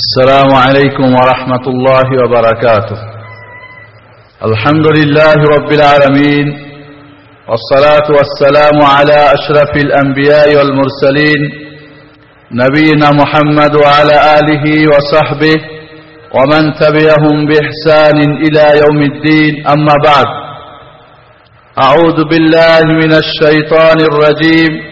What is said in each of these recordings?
السلام عليكم ورحمة الله وبركاته. الحمد لله رب العالمين والصلاة والسلام على أشرف الأنبياء والمرسلين نبينا محمد وعلى آله وصحبه ومن تبعهم بإحسان إلى يوم الدين أما بعد. أعوذ بالله من الشيطان الرجيم.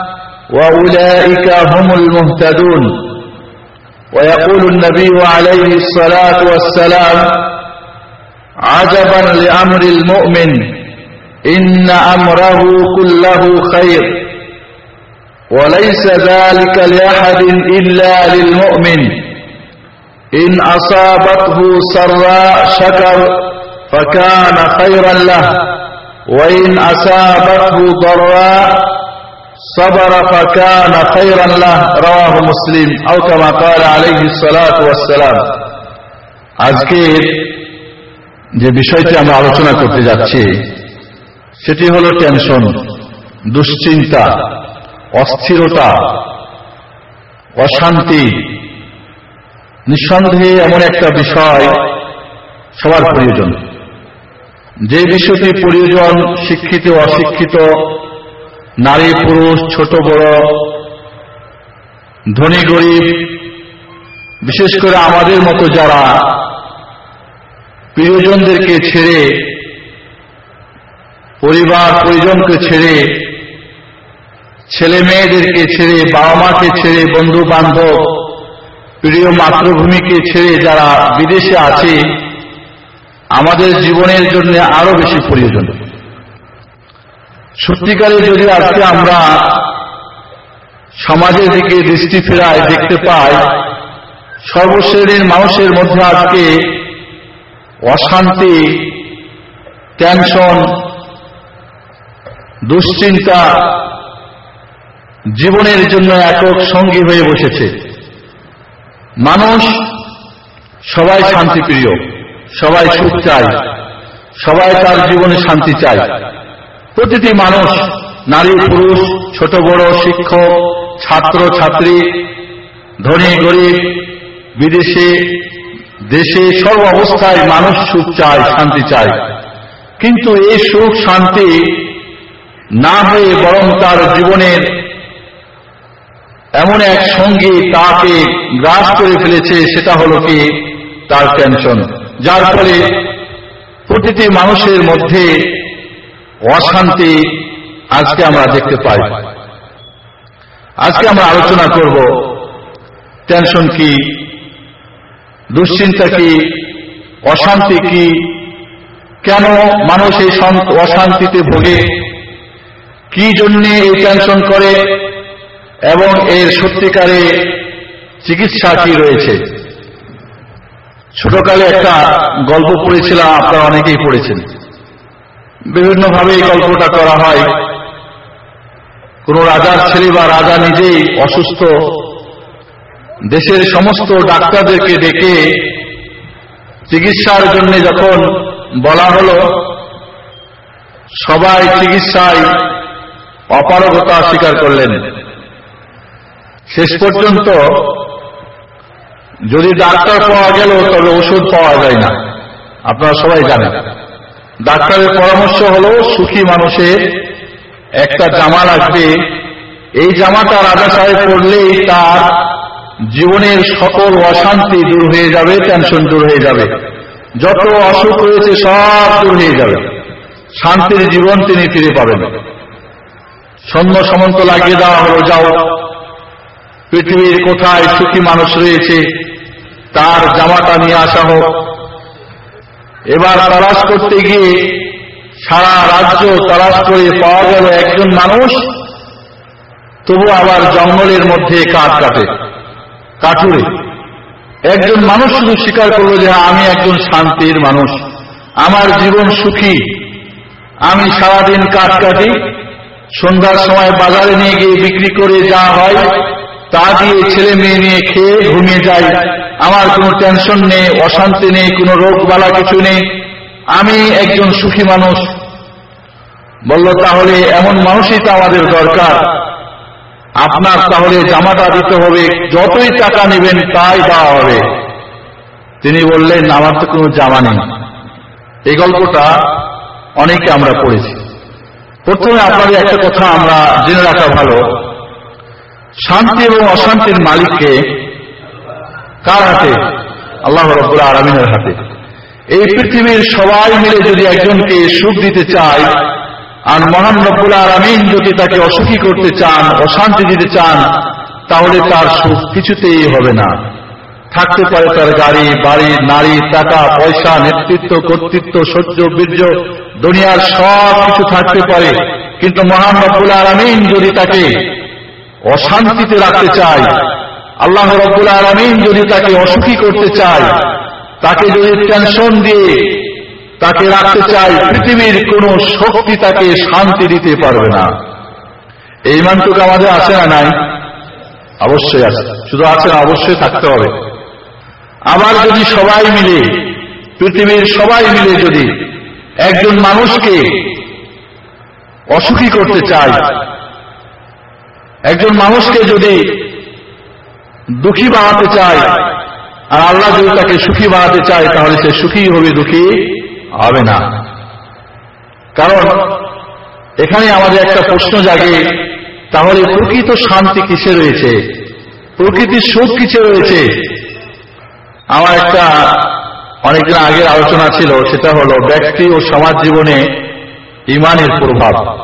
وأولئك هم المهتدون. ويقول النبي عليه الصلاة والسلام عجبا لأمر المؤمن إن أمره كله خير وليس ذلك لأحد إلا للمؤمن. إن أصابته سراء شكر فكان خيرا له وإن أصابته ضراء صبر فكان خيرا له رواه مسلم أو كما قال عليه الصلاة والسلام আজকের যে বিষয়টি আমরা আলোচনা করতে যাচ্ছি সেটি হল টেনশন দুশ্চিন্তা অস্থিরতা অশান্তি নিঃসন্দেহে এমন একটা বিষয় সবার প্রয়োজন যে বিষয়টি প্রয়োজন শিক্ষিত অশিক্ষিত নারী, পুরুষ, ছোট, বড়, ধনী, গরিব, বিশেষ করে আমাদের মতো যারা প্রিয়জনদেরকে ছেড়ে, পরিবার, পরিজনকে ছেড়ে ছেলে মেয়েদেরকে ছেড়ে বাবা মাকে ছেড়ে বন্ধু বান্ধব প্রিয় মাতৃভূমিকে ছেড়ে যারা বিদেশে আছে, আমাদের জীবনের জন্য আরও বেশি প্রয়োজন। সত্যিকারে যদি আজকে আমরা সমাজের দিকে দৃষ্টি ফেরায়, দেখতে পাই, সর্বশ্রেণীর মানুষের মধ্যে আজকে অশান্তি, টেনশন, দুশ্চিন্তা জীবনের জন্য একক সঙ্গী হয়ে বসেছে। মানুষ সবাই শান্তিপ্রিয়, সবাই সুখ চায়, সবাই তার জীবনে শান্তি চায়। প্রতিটি মানুষ, নারী, পুরুষ, ছোট, বড়, শিক্ষক, ছাত্র, ছাত্রী, ধনী, গরিব, বিদেশে, দেশে সর্ব অবস্থায় মানুষ সুখ চায়, শান্তি চায়। কিন্তু এই সুখ, শান্তি না হয়ে বরং তার জীবনের এমন এক সঙ্গী তাকে গ্রাস করে ফেলেছে, সেটা হলো কি? তার টেনশন। যার ফলে প্রতিটি মানুষের মধ্যে অশান্তি আজকে আমরা দেখতে পাই। আজকে আমরা আলোচনা করব, টেনশন কি, দুশ্চিন্তা কি, অশান্তি কি, কেন মানুষ এই অশান্তিতে ভোগে, কি জন্য এই টেনশন করে, এবং এর সত্যিকারে চিকিৎসা কি রয়েছে? ছোটকালে একটা গল্প পড়েছিলাম, আপনারা অনেকেই পড়েছেন। বিভিন্নভাবে এই গল্পটা করা হয়। কোন রাজার ছেলে বা রাজা নিজেই অসুস্থ। দেশের সমস্ত ডাক্তারদেরকে ডেকে চিকিৎসার জন্য যখন বলা হল, সবাই চিকিৎসায় অপারগতা স্বীকার করলেন। শেষ পর্যন্ত যদি ডাক্তার পাওয়া গেল, তবে ওষুধ পাওয়া যায় না। আপনারা সবাই জানেন। ডাক্তারের পরামর্শ হল, সুখী মানুষের একটা জামা লাগবে এই জামাটা রাজা সাহেব পড়লেই তার জীবনের সকল অশান্তি দূর হয়ে যাবে টেনশন দূর হয়ে যাবে। যত অসুখ রয়েছে সব দূর হয়ে যাবে। শান্তির জীবন তিনি ফিরে পাবেন। সৈন্য সমন্ত লাগিয়ে দেওয়া হলো, যাও। পৃথিবীর কোথায় সুখী মানুষ রয়েছে, তার জামাটা নিয়ে আসা হোক। এবার তালাশ করতে গিয়ে সারা রাজ্য তালাশ করে পাওয়া গেল একজন মানুষ, তবু আবার জঙ্গলের মধ্যে কাঠ কাটে, কাঠুরে। একজন মানুষ শুধু স্বীকার করল যে আমি একজন শান্তির মানুষ, আমার জীবন সুখী। আমি সারাদিন কাঠ কাটি, সন্ধ্যার সময় বাজারে নিয়ে গিয়ে বিক্রি করে যা হয়, তা দিয়ে ছেলে মেয়ে নিয়ে খেয়ে ঘুমিয়ে যাই আমার কোনো টেনশন নেই, অশান্তি নেই, কোনো রোগ বালা কিছু নেই। আমি একজন সুখী মানুষ। বলল, তাহলে এমন মানুষই তো আমাদের দরকার। আপনার তাহলে জামাটা দিতে হবে, যতই টাকা নেবেন তাই দেওয়া হবে। তিনি বললেন, আমার তো কোনো জামা নেই। এই গল্পটা অনেকে আমরা পড়েছি। প্রথমে আপনাদের একটা কথা আমরা জেনে রাখা ভালো। শান্তি এবং অশান্তির মালিককে কার হাতে? আল্লাহ রব্বুল আলমিনের হাতে। এই পৃথিবীর সবাই মিলে যদি একজনকে সুখ দিতে চায়, আর মহান রব্বুল আলমিন যদি তাকে অসুখী করতে চান, অশান্তি দিতে চান, তাহলে তার সুখ কিছুতেই হবে না। থাকতে পারে তার গাড়ি, বাড়ি, নারী, টাকা, পয়সা, নেতৃত্ব, কর্তৃত্ব, সহ্য, বীর্য, দুনিয়ার সব কিছু থাকতে পারে। কিন্তু মহান রব্বুল আলমিন যদি তাকে অশান্তিতে রাখতে চায় আল্লাহ রব্বুল আলমিন যদি তাকে অসুখী করতে চায়, তাকে যদি টেনশন দিয়ে তাকে রাখতে চায়, পৃথিবীর কোন শক্তি তাকে শান্তি দিতে পারবে না। এই মানটুকু আমাদের আছে না নাই? অবশ্যই আছে। শুধু আছে না, অবশ্যই থাকতে হবে। আবার যদি সবাই মিলে, পৃথিবীর সবাই মিলে যদি একজন মানুষকে অসুখী করতে চায়, একজন মানুষকে যদি দুঃখী বানাতে চায়। আর আল্লাহ যদি তাকে সুখী বানাতে চায়, তাহলে সে সুখী হবে, দুঃখী হবে না। কারণ এখানে আমাদের একটা প্রশ্ন জাগে, তাহলে প্রকৃত শান্তি কিসে রয়েছে? প্রকৃতির সুখ কিসে রয়েছে? আমার একটা অনেকদিন আগের আলোচনা ছিল, সেটা হলো ব্যক্তি ও সমাজ জীবনে ইমানের প্রভাব।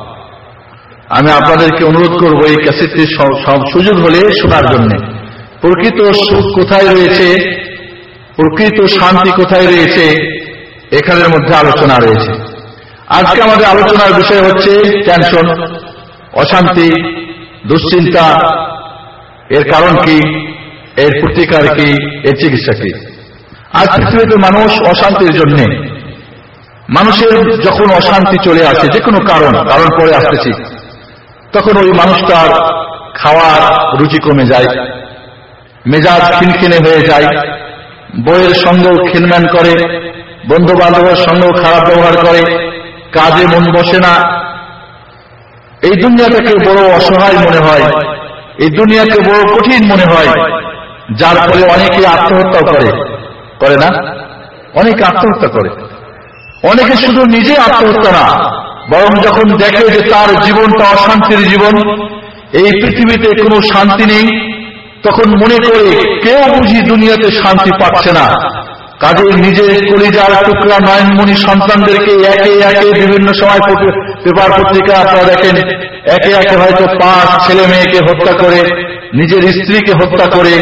আমি আপনাদেরকে অনুরোধ করব এই ক্যাসেটটি সুযোগ হলে শোনার জন্য। প্রকৃত সুখ কোথায় রয়েছে? প্রকৃত শান্তি কোথায় রয়েছে? এখানের মধ্যে আলোচনা রয়েছে। আজকে আমাদের আলোচনার বিষয় হচ্ছে টেনশন অশান্তি, দুশ্চিন্তা, এর কারণ কি, এর প্রতিকার কি, এর চিকিৎসা কি? আজ পৃথিবীতে মানুষ অশান্তির জন্য, মানুষের যখন অশান্তি চলে আসে, যে কোনো কারণ কারণ পরে আসতেছি, তখন ওই মানুষটার খাওয়ার রুচি কমে যায় মেজাজ খিনখিনে হয়ে যায়। বইয়ের সঙ্গেও খিনম্যান করে বন্ধু বান্ধবের সঙ্গেও খারাপ ব্যবহার করে, কাজে মন বসে না। এই দুনিয়াটাকে বড় অসহায় মনে হয়, এই দুনিয়াকে বড় কঠিন মনে হয়, যার ফলে অনেকে আত্মহত্যা করে। করে না? অনেকে আত্মহত্যা করে। অনেকে শুধু নিজে আত্মহত্যা না, বরং যখন দেখে যে তার জীবনটা অশান্তির জীবন, এই পৃথিবীতে কোনো শান্তি নেই তখন মনে করে কেউ বুঝি দুনিয়াতে শান্তি পাচ্ছে না। কাজে নিজের কলিজার টুকরা নয়নমণি সন্তানদেরকে একে একে বিভিন্ন সময় পেপার পত্রিকা আপনারা দেখেন, একে একে হয়তো পাঁচ ছেলে মেয়েকে হত্যা করে, নিজের স্ত্রীকে হত্যা করে,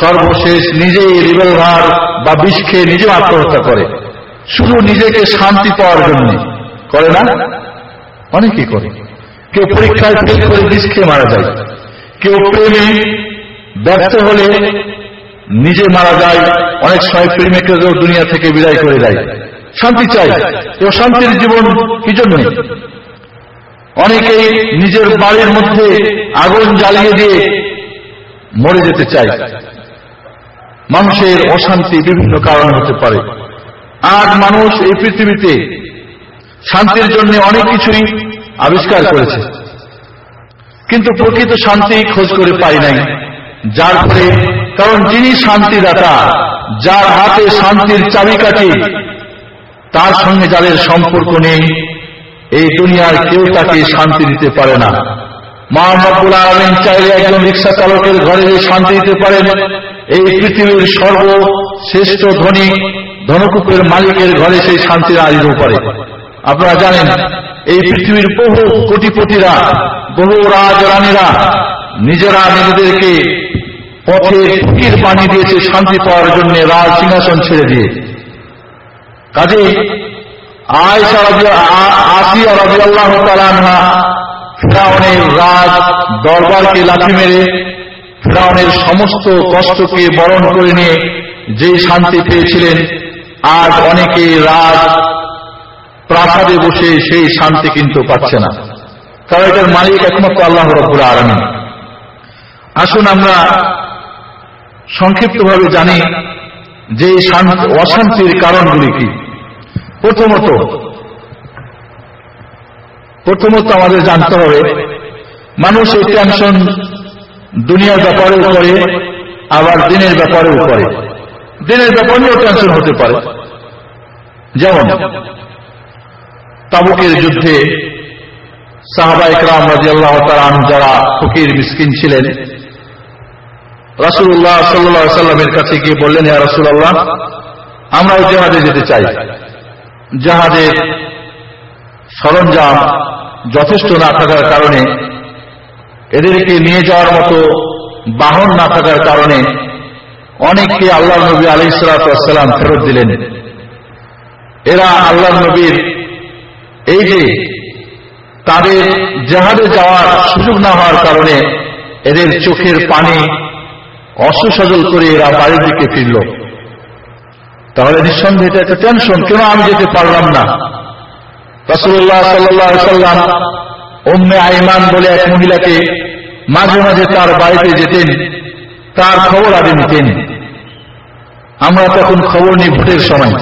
সর্বশেষ নিজেই রিভলভার বা বিষ খেয়ে নিজে আত্মহত্যা করে। শুধু নিজেকে শান্তি পাওয়ার জন্য করে না, অনেকেই করে। কেউ পরীক্ষায় ফেল করে বিষ খেয়ে মারা যায়। কেউ প্রেমে ব্যর্থ হলে নিজে মারা যায়, অনেক সময় প্রেমিকেও দুনিয়া থেকে বিদায় করে দেয়। শান্তি চাই। ও শান্তির জীবন কি জন্য? অনেকেই নিজের বাড়ির মধ্যে আগুন জ্বালিয়ে দিয়ে মরে যেতে চায়। মানুষের অশান্তি বিভিন্ন কারণ হতে পারে। আর মানুষ এই পৃথিবীতে শান্তির জন্য অনেক কিছুই আবিষ্কার করেছে। কিন্তু প্রকৃত শান্তি খোঁজ করে পাই নাই। যার ফলে, কারণ যিনি শান্তিদাতা, যার হাতে শান্তির চাবিকাঠি, তার সঙ্গে যাদের সম্পর্ক নেই, এই দুনিয়ার কেউ তাকে শান্তি দিতে পারে না। মোহাম্মদুল আলমিন চাইলে একজন রিক্সা চালকের ঘরে শান্তি দিতে পারেন। এই পৃথিবীর সর্বশ্রেষ্ঠ ধনী, ধনকূপের মালিকের ঘরে সেই শান্তি না দিতেও পারে আপনারা জানেন, এই পৃথিবীর বহু কোটিপতিরা, বহু রাজ রানীরা নিজেরা নিজেদেরকে পথে ফকির পানি দিয়েছে, শান্তি পাওয়ার জন্য রাজ সিংহাসন ছেড়ে দিয়ে। কাজে রাজি রাজ দরবারকে লাঠি মেরে ফেরাউনের সমস্ত কষ্টকে বরণ করে নিয়ে যেই শান্তি পেয়েছিলেন, আজ অনেকে রাত প্রাসাদে বসে সেই শান্তি কিন্তু পাচ্ছে না। কারণ এটার মালিক একমাত্র আল্লাহ রব্বুল আলমী আসুন আমরা সংক্ষিপ্তভাবে জানি যে অশান্তির কারণগুলি কি। প্রথমত প্রথমত আমাদের জানতে হবে, মানুষ এই টেনশন দুনিয়ার ব্যাপারেও করে, আবার দিনের ব্যাপারেও করে। দিনের ব্যাপার নিয়েও টেনশন হতে পারে। যেমন, তাবুকের যুদ্ধে সাহাবা ইকরাম রাজি আল্লাহ যারা ফকির, মিসকিন ছিলেন রাসুল্লাহ সাল্লাহ সাল্লামের কাছে গিয়ে বললেন হ্যাঁ রাসুল্লাহ আমরাও জাহাজে যেতে চাই। জাহাজের সরঞ্জাম যথেষ্ট না থাকার কারণে, এদেরকে নিয়ে যাওয়ার মতো বাহন না থাকার কারণে অনেককে আল্লাহ নবী আলাইসালাম ফেরত দিলেন। এরা আল্লাহ নবীর এই যে তাদের জাহাজে যাওয়ার সুযোগ না হওয়ার কারণে এদের চোখের পানি অসুসজল করে এরা বাড়ির দিকে ফিরল। তাহলে নিঃসন্দেহে এটা একটা টেনশন কেন আমি যেতে পারলাম না? রসুল্লাহ সাল্লাম অম্মে আইমান বলে এক মহিলাকে মাঝে মাঝে তার বাড়িতে যেতেন, তার খবর আগে নিতেন। আমরা তখন খবর নিই ভোটের সময়।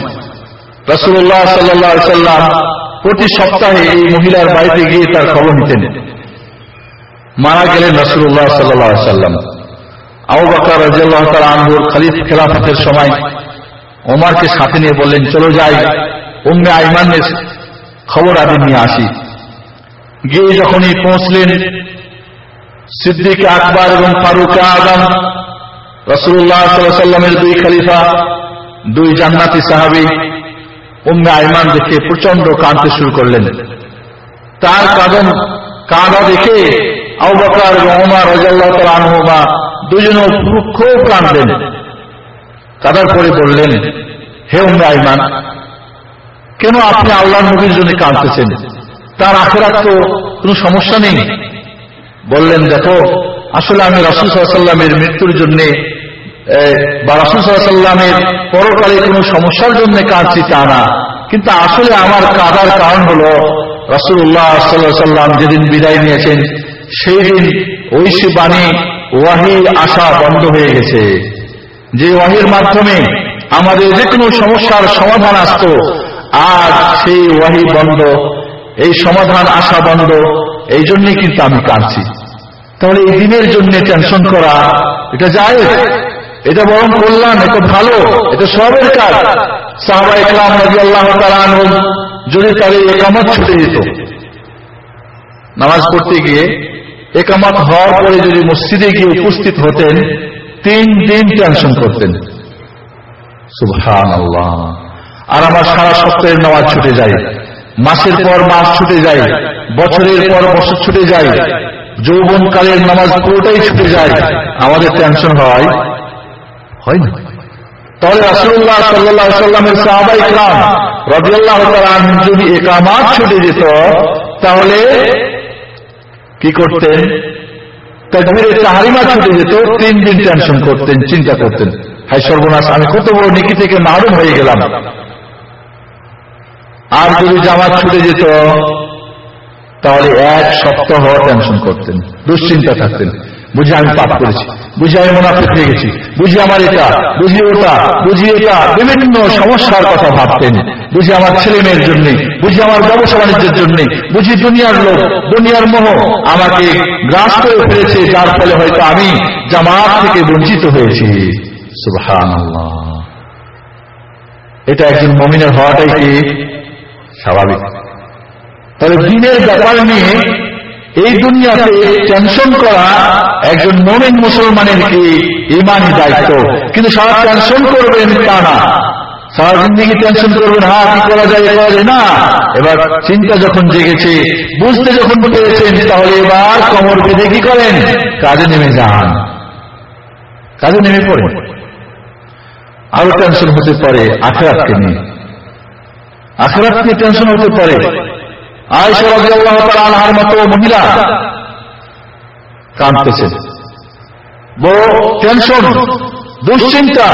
রসুল্লাহ সাল্লাহ সাল্লাম প্রতি সপ্তাহে এই মহিলার বাড়িতে গিয়ে তার খবর নিতেন। মারা গেলেন রসুল্লাহ সাল্লাহ সাল্লাম। আবু বাকর রাজিয়াল্লাহ খালিফ খেলাফতের সময় ওমারকে সাথে নিয়ে বললেন, চলো যাই, উম্মে আইমানের খবর আগে নিয়ে আসি। গিয়ে যখনই পৌঁছলেন, সিদ্দিক আকবর এবং ফারুক আজম রসুল্লাহ সাল্লামের দুই খালিফা, দুই জান্নাতি সাহাবি উম্মে আইমান দেখে প্রচণ্ড কাঁদতে শুরু করলেন। তার কাদম কাঁদা দেখে আউবাকার এবং ওমার রাজাল্লাহ আনহুমা দুজনও খুব কাঁদলেন। কাদার পরে বললেন, হে উম্মে আইমান, কেন আপনি আল্লাহ নবীর জন্য কাঁদতেছেন? তার আখেরাত তো কোনো সমস্যা নেই। বললেন, দেখো, আসলে আমি রাসুল সাল্লামের মৃত্যুর জন্যে বা রাসুল সাল্লামের পরকালে কোনো সমস্যার জন্য কাঁদছি তা না। কিন্তু আসলে আমার কাদার কারণ হল রাসুল্লাহ সাল্লাহ সাল্লাম যেদিন বিদায় নিয়েছেন সেই দিন ঐশী বাণী ওয়াহির আশা বন্ধ হয়ে গেছে। যে ওয়াহির মাধ্যমে আমাদের যে কোনো সমস্যার সমাধান আসত, আজ সেই ওয়াহি বন্ধ, এই সমাধান আসা বন্ধ, এই জন্যই কিন্তু আমি কাঁদছি। তাহলে এই দিনের জন্য টেনশন করা, এটা যায়? এটা বরং কল্যাণ, এটা ভালো, এটা সবের কাজ। সাহবা ইসলাম আল্লাহ যদি তাদের একামত ছুটে যেত। নামাজ পড়তে গিয়ে একামত হওয়ার পরে যদি মসজিদে গিয়ে উপস্থিত হতেন, তিন দিন টেনশন করতেন। আর আমার সারা সপ্তাহের নামাজ ছুটে যায়। মাসের পর মাস ছুটে যায়। বছরের পর বছর ছুটে যায়। যৌবনকালের নামাজ পুরোটাই ছুটে যায়। আমাদের টেনশন হয়। হয় না তাহলে রাসুল্লাহ সাল্লাহ সাল্লামের সাহাবাই ইকরাম রবিআল্লাহ যদি একামাত ছুটে যেত, তাহলে কি করতেন? ছুটে যেত, তিন দিন টেনশন করতেন, চিন্তা করতেন। হাই সর্বনাশ, আমি কত বড় নিকি থেকে মারুম হয়ে গেলাম। আর যদি জামাত ছুটে যেত, তাহলে এক সপ্তাহ টেনশন করতেন, দুশ্চিন্তা থাকতেন। বুঝি আমি পাপ করেছি, বুঝি আমি মোনাফিক হয়ে গেছি, বুঝি আমার এটা, বুঝি ওটা, বুঝি এটা, বিভিন্ন সমস্যার কথা ভাবতেন, বুঝি আমার ছেলে মেয়ের জন্য, বুঝি আমার ব্যবসা বাণিজ্যের জন্য, বুঝি দুনিয়ার লোক, দুনিয়ার মোহ আমাকে গ্রাস করে ফেলেছে, যার ফলে হয়তো আমি জামাত থেকে বঞ্চিত হয়েছি। এটা একজন মমিনের হওয়াটাই কি স্বাভাবিক? তবে দিনের ব্যাপার নিয়ে এই দুনিয়াতে টেনশন করা একজন মমিন মুসলমানের কি ইমানই দায়িত্ব? কিন্তু সারা টেনশন করবেন তা না। সারা জিন্দিগি টেনশন করবেন হ্যাঁ কি করা যায় করা যায় না। এবার চিন্তা যখন জেগেছে, বুঝতে যখন পেরেছেন, তাহলে এবার কমর বেঁধে কি করেন? কাজে নেমে যান। কাজে নেমে পড়েন আরও টেনশন হতে পারে আখেরাতকে নিয়ে। আখেরাত টেনশন হতে পারে। আয়সা আনহার মতো মহিলা কাঁদতেছেন বড় টেনশন দুশ্চিন্তা।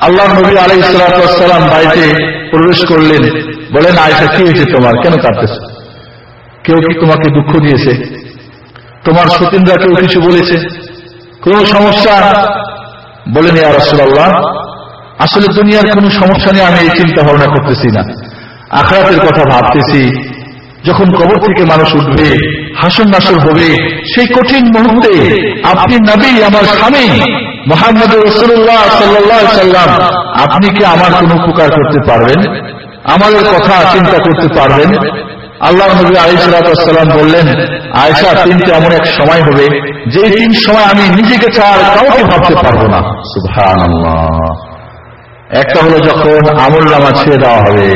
আল্লাহ নবী আলাই সালাম বাড়িতে প্রবেশ করলেন। বলেন আয়সা কি হয়েছে তোমার? কেন কাঁদতেছ? কেউ কি তোমাকে দুঃখ দিয়েছে? তোমার সতীনরা কেউ কিছু বলেছে? কোন সমস্যা? বলেন, ইয়া রসুল্লাহ আসলে দুনিয়ার কোন সমস্যা নিয়ে আমি এই চিন্তা ভাবনা করতেছি না। আখরাতের কথা ভাবতেছি। যখন কবর থেকে মানুষ উঠবে, হাসন নাসর হবে, সেই কঠিন মুহূর্তে আপনি নবী, আমার স্বামী, মোহাম্মদ রসুল্লাহ সাল্লাহ সাল্লাম, আপনি কি আমার কোন উপকার করতে পারবেন? আমাদের কথা চিন্তা করতে পারবেন? আল্লাহ নবী আলিসাল্লাম বললেন আয়সা তিনটে এমন এক সময় হবে যে তিন সময় আমি নিজেকে ছাড় কাউকে ভাবতে পারব না। সুভান একটা হলো যখন আমল নামা ছেড়ে দেওয়া হবে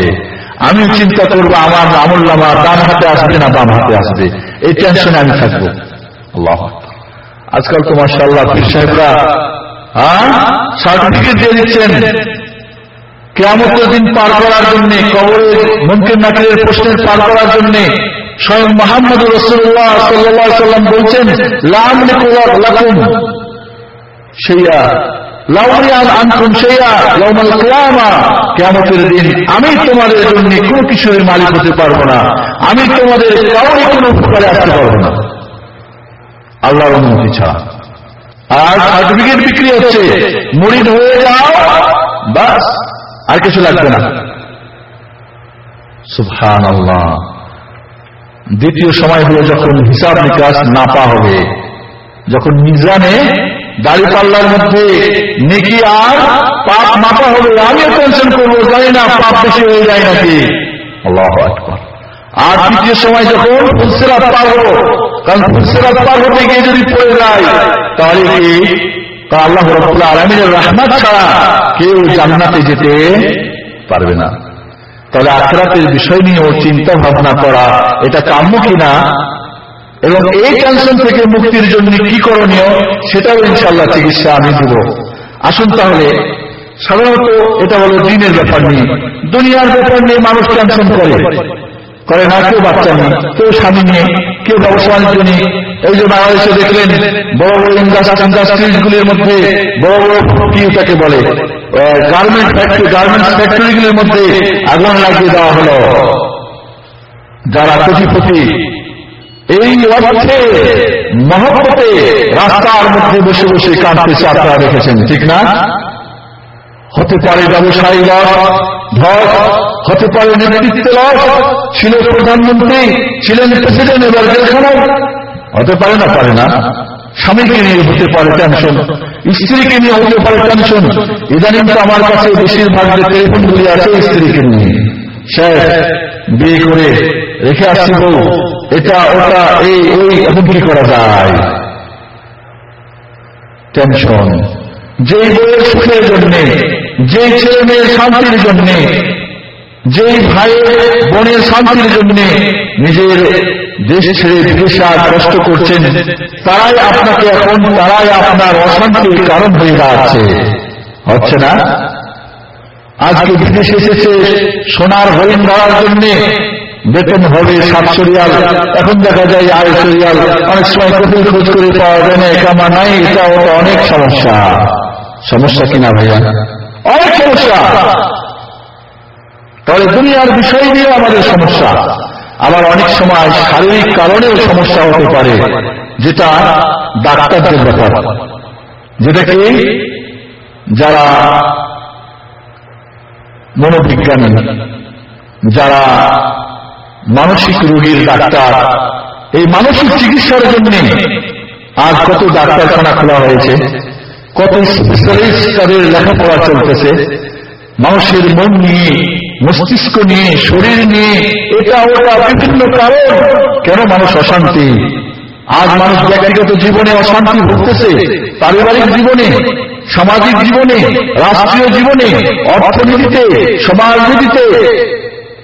আমি চিন্তা করব আমার আমল নামা ডান হাতে আসবে না বাম হাতে আসবে। এই টেনশনে আমি থাকব। আজকাল তো পীর সাহেবরা হ্যাঁ? সার্টিফিকেট দিয়ে দিচ্ছেন। কেমতের দিন পার করার জন্য কবরের মুমকিন নাকিরের প্রশ্নের পার করার জন্য স্বয়ং মোহাম্মদ রসুল্লাহ সাল্লাহ সাল্লাম বলছেন লাম লাকুম। কিয়ামতের দিন আমি তোমাদের জন্য কোনো কিছুর মালিক হতে পারব না। আমি তোমাদের কাউকে কোনো উপকারে আসতে পারব না। আল্লাহর অনুমতি ছাড়া। আর সার্টিফিকেট বিক্রি হচ্ছে। মুড়িদ হয়ে যাও, বাস। আর কিছু লাগবে না। সুফান আল্লাহ দ্বিতীয় সময় হলো যখন হিসাব নিকাশ নাপা হবে। যখন মিজানে দাড়ি পাল্লার মধ্যে নেকি আর পাপ মাপা হবে আমিও টেনশন করব জানি না পাপ বেশি হয়ে যায় নাকি। আর তৃতীয় সময় যখন ফুলসেরাত পার হব কারণ ফুলসেরাত পার হতে গিয়ে যদি পড়ে যায়, তাহলে কি? আল্লাহ আলমিনের রহমাত ছাড়া কেউ জান্নাতে যেতে পারবে না। তাহলে আখরাতের বিষয় নিয়েও চিন্তা ভাবনা করা, এটা কাম্য কিনা এবং এই টেনশন থেকে মুক্তির জন্য কি করণীয়, সেটাও ইনশাল্লাহ চিকিৎসা আমি দেব। আসুন তাহলে, সাধারণত এটা হলো দিনের ব্যাপার নিয়ে। দুনিয়ার ব্যাপার নিয়ে মানুষ টেনশন করে। করে না, কেউ বাচ্চা নেই, কেউ স্বামী নেই, কেউ ব্যবসা বাণিজ্য এই যে বাংলাদেশে দেখলেন, বড় বড় ইন্ডাস্ট্রিজ গুলির মধ্যে বড় বড় কি তাকে বলে? গার্মেন্ট ফ্যাক্টরি গার্মেন্টস ফ্যাক্টরিগুলির মধ্যে আগুন লাগিয়ে দেওয়া হলো। যারা কোটিপতি এই অর্থে মহব্বতে রাস্তার মধ্যে বসে বসে কাঁদতেছে আপনারা দেখেছেন ঠিক না? হতে পারে ব্যবসায়ী ধস হতে পারে নেতৃত্ব লস প্রধানমন্ত্রী ছিলেন প্রেসিডেন্ট এবার জেলখানায়। হতে পারে না পারে না। স্বামীকে নিয়ে হতে পারে টেনশন স্ত্রীকে নিয়ে হতে পারে টেনশন ইদানিং তো আমার কাছে বেশিরভাগ যে টেলিফোনগুলি আছে স্ত্রীকে নিয়ে। সে বিয়ে করে রেখে আসছি বউ। এটা, ওটা, এই ওই এখন কি করা যায়? টেনশন যেই বইয়ের সুখের জন্যে, যেই ছেলে মেয়ের শান্তির জন্যে, যেই ভাইয়ের, বোনের শান্তির জন্যে নিজের দেশ ছেড়ে বিদেশে কষ্ট করছেন, তারাই আপনাকে এখন, তারাই আপনার অশান্তির কারণ হয়ে দাঁড়াচ্ছে। হচ্ছে না? আজকে বিদেশে এসেছে সোনার হরিণ ধরার জন্যে বেতন হবে সাতশো রিয়াল এখন দেখা যায় আড়াইশো রিয়াল অনেক সময় কোথায় খোঁজ করে পাওয়া যায় না একামা নাই, এটা অনেক সমস্যা। সমস্যা কিনা ভাইয়া? অনেক সমস্যা। তাহলে দুনিয়ার বিষয় নিয়ে আমাদের সমস্যা। আবার অনেক সময় শারীরিক কারণেও সমস্যা হতে পারে, যেটা ডাক্তারদের ব্যাপার। যেটা কি? যারা মনোবিজ্ঞানী, যারা মানসিক রোগীর ডাক্তার। এই মানসিক চিকিৎসার জন্য আজ কত ডাক্তারখানা খোলা হয়েছে, কত স্পেশালিস্ট তাদের লেখাপড়া চলতেছে। মানুষের মন নিয়ে, মস্তিষ্ক নিয়ে, শরীর নিয়ে, এটা ওটা বিভিন্ন কারণ কেন মানুষ অশান্তি? আজ মানুষ ব্যক্তিগত জীবনে অশান্তি ভুগতেছে, পারিবারিক জীবনে, সামাজিক জীবনে, রাষ্ট্রীয় জীবনে, অর্থনীতিতে, সমাজনীতিতে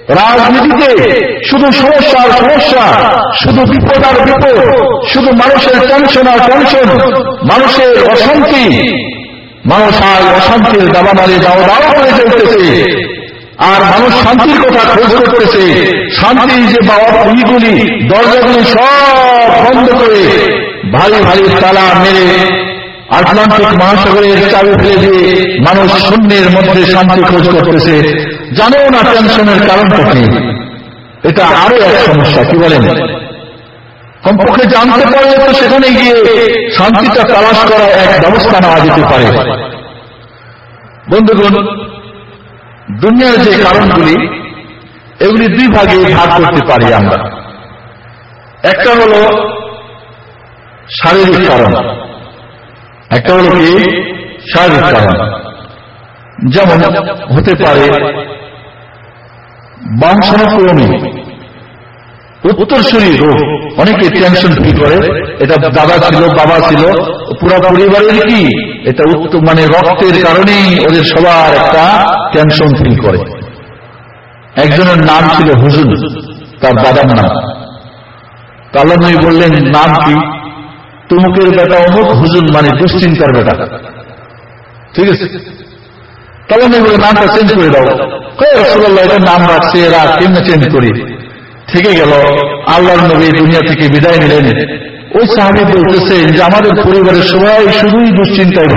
রাজনীতিতে শুধু সমস্যা আর সমস্যা, শুধু বিপদ আর বিপদ, শুধু মানুষের টেনশন আর টেনশন মানুষের অশান্তি। মানুষ আর অশান্তির দাবা মারে দাও করে চলতেছে। আর মানুষ শান্তির কথা খোঁজ করতেছে। শান্তি যে বাবা ইগুলি দরজাগুলি সব বন্ধ করে ভারী ভারী তালা মেরে আটলান্টিক মহাসাগরের চাবি ফেলে দিয়ে মানুষ শূন্যের মধ্যে শান্তি খোঁজ করতেছে। জানেও না টেনশনের কারণটা কি? এটা আরও এক সমস্যা, কি বলেন? কমপক্ষে জানতে পারলে তো সেখানে গিয়ে শান্তিটা তালাশ করা এক ব্যবস্থা নেওয়া যেতে পারে। বন্ধুগণ, দুনিয়ার যে কারণগুলি, এগুলি দুই ভাগে ভাগ করতে পারি আমরা। একটা হল শারীরিক কারণ, একটা হল কি? শারীরিক কারণ। যেমন হতে পারে বংশানুক্রমী উত্তরসূরি রোগ। অনেকে টেনশন করে। এটা দাদা ছিল, বাবা ছিল। পুরো পরিবারের কি? এটা মানে রক্তের কারণেই ওদের সবার একটা টেনশন করে। একজনের নাম ছিল হুজুন তার দাদার নাম। তাল্লা বললেন, নাম কি? তুমুকের বেটা অমুক হুজুন মানে দুশ্চিন্তার বেটা। ঠিক আছে? বলে নামটা চেঞ্জ করে দাও। রসগোল্লাহ এটার নাম রাখছে, এরা চেঞ্জ করি। থেকে গেল, আল্লাহর নবী দুনিয়া থেকে বিদায় নিলেন। ওই যে আমাদের পরিবারের সবাই শুধুই দুশ্চিন্তায়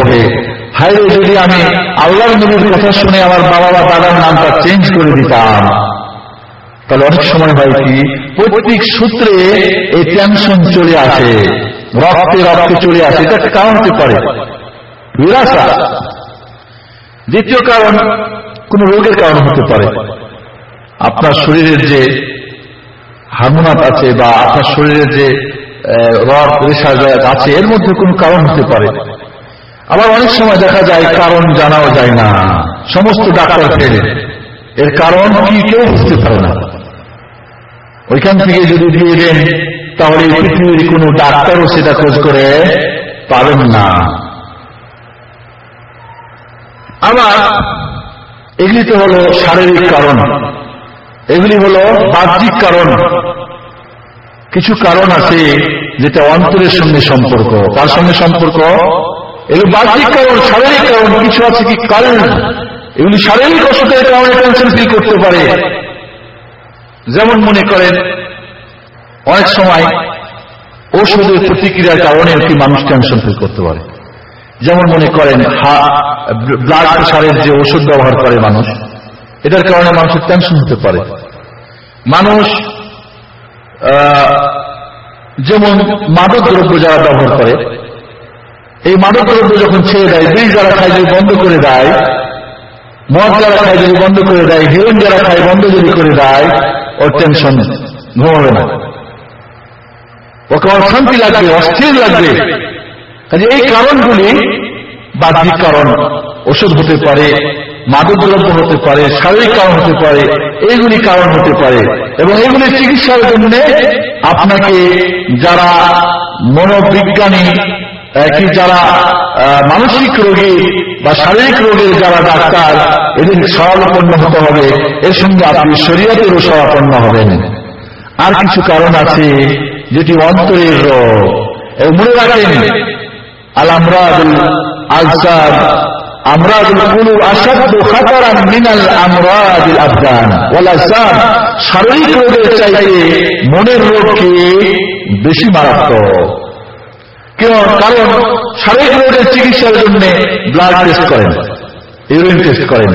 হাইরে যদি আমি আল্লাহর নবীর কথা শুনে আমার বাবা বা দাদার নামটা চেঞ্জ করে দিতাম। তাহলে অনেক সময় হয় কি, প্রত্যেক সূত্রে এই টেনশন চলে আসে, রক্তে রক্তে চলে আসে, এটা কারণ হতে পারে। দ্বিতীয় কারণ কোন রোগের কারণ হতে পারে। আপনার শরীরের যে হারমোনাত আছে বা আপনার শরীরের যে রড আছে, এর মধ্যে কোন কারণ হতে পারে। আবার অনেক সময় দেখা যায় কারণ জানাও যায় না। সমস্ত ডাক্তার ফেলে। এর কারণ কি কেউ বুঝতে পারে না। ওইখান থেকে যদি দিয়ে দেন, তাহলে পৃথিবীর কোন ডাক্তারও সেটা খোঁজ করে পাবেন না। আবার এগুলি তো হল শারীরিক কারণ। এগুলি হল বাহ্যিক কারণ। কিছু কারণ আছে যেটা অন্তরের সঙ্গে সম্পর্ক। তার সঙ্গে সম্পর্ক? এগুলি বাহ্যিক কারণ, শারীরিক কারণ, কিছু আছে কি কারণ? এগুলি শারীরিক অসুখের কারণে টেনশন ফিল করতে পারে। যেমন মনে করেন, অনেক সময় ওষুধের প্রতিক্রিয়ার কারণে একটি মানুষ টেনশন ফিল করতে পারে। যেমন মনে করেন ব্লাড প্রেশারের যে ওষুধ ব্যবহার করে মানুষ, এটার কারণে মানুষের টেনশন হতে পারে। মানুষ যেমন মাদক দ্রব্য যারা ব্যবহার করে, এই মাদক দ্রব্য যখন ছেড়ে দেয়, বিষ যারা খায় যদি বন্ধ করে দেয়, মদ যারা খায় যদি বন্ধ করে দেয়, হিরোইন যারা খায় বন্ধ যদি করে দেয়, ওর টেনশন ঘুমাবে না। ওকে অশান্তি লাগবে, অস্থির লাগবে। কাজে এই কারণগুলি বাহ্যিক কারণ, ওষুধ হতে পারে মাদক দ্রব্য হতে পারে, শারীরিক কারণ হতে পারে, এইগুলি কারণ হতে পারে। এবং এইগুলি চিকিৎসার জন্য আপনাকে যারা মনোবিজ্ঞানী কি যারা মানসিক রোগী বা শারীরিক রোগের যারা ডাক্তার, এদের সরাপন্ন হতে হবে। এর সঙ্গে আপনি শরীয়তেরও সরাপন্ন হবেন। আর কিছু কারণ আছে যেটি অন্তরের রোগ। মনে রাখেন আল আমরাদুল আলসার আমরাদুল কুলু আসাদ্দ খাতারান মিনাল আমরাদিল আবদান ওয়াল আলসার শারীরিক রোগের চাইতে মনের রোগকে বেশি মারাত্মক। কেন? কারণ শারীরিক রোগের চিকিৎসার জন্য ব্লাড টেস্ট করেন ইউরিন টেস্ট করেন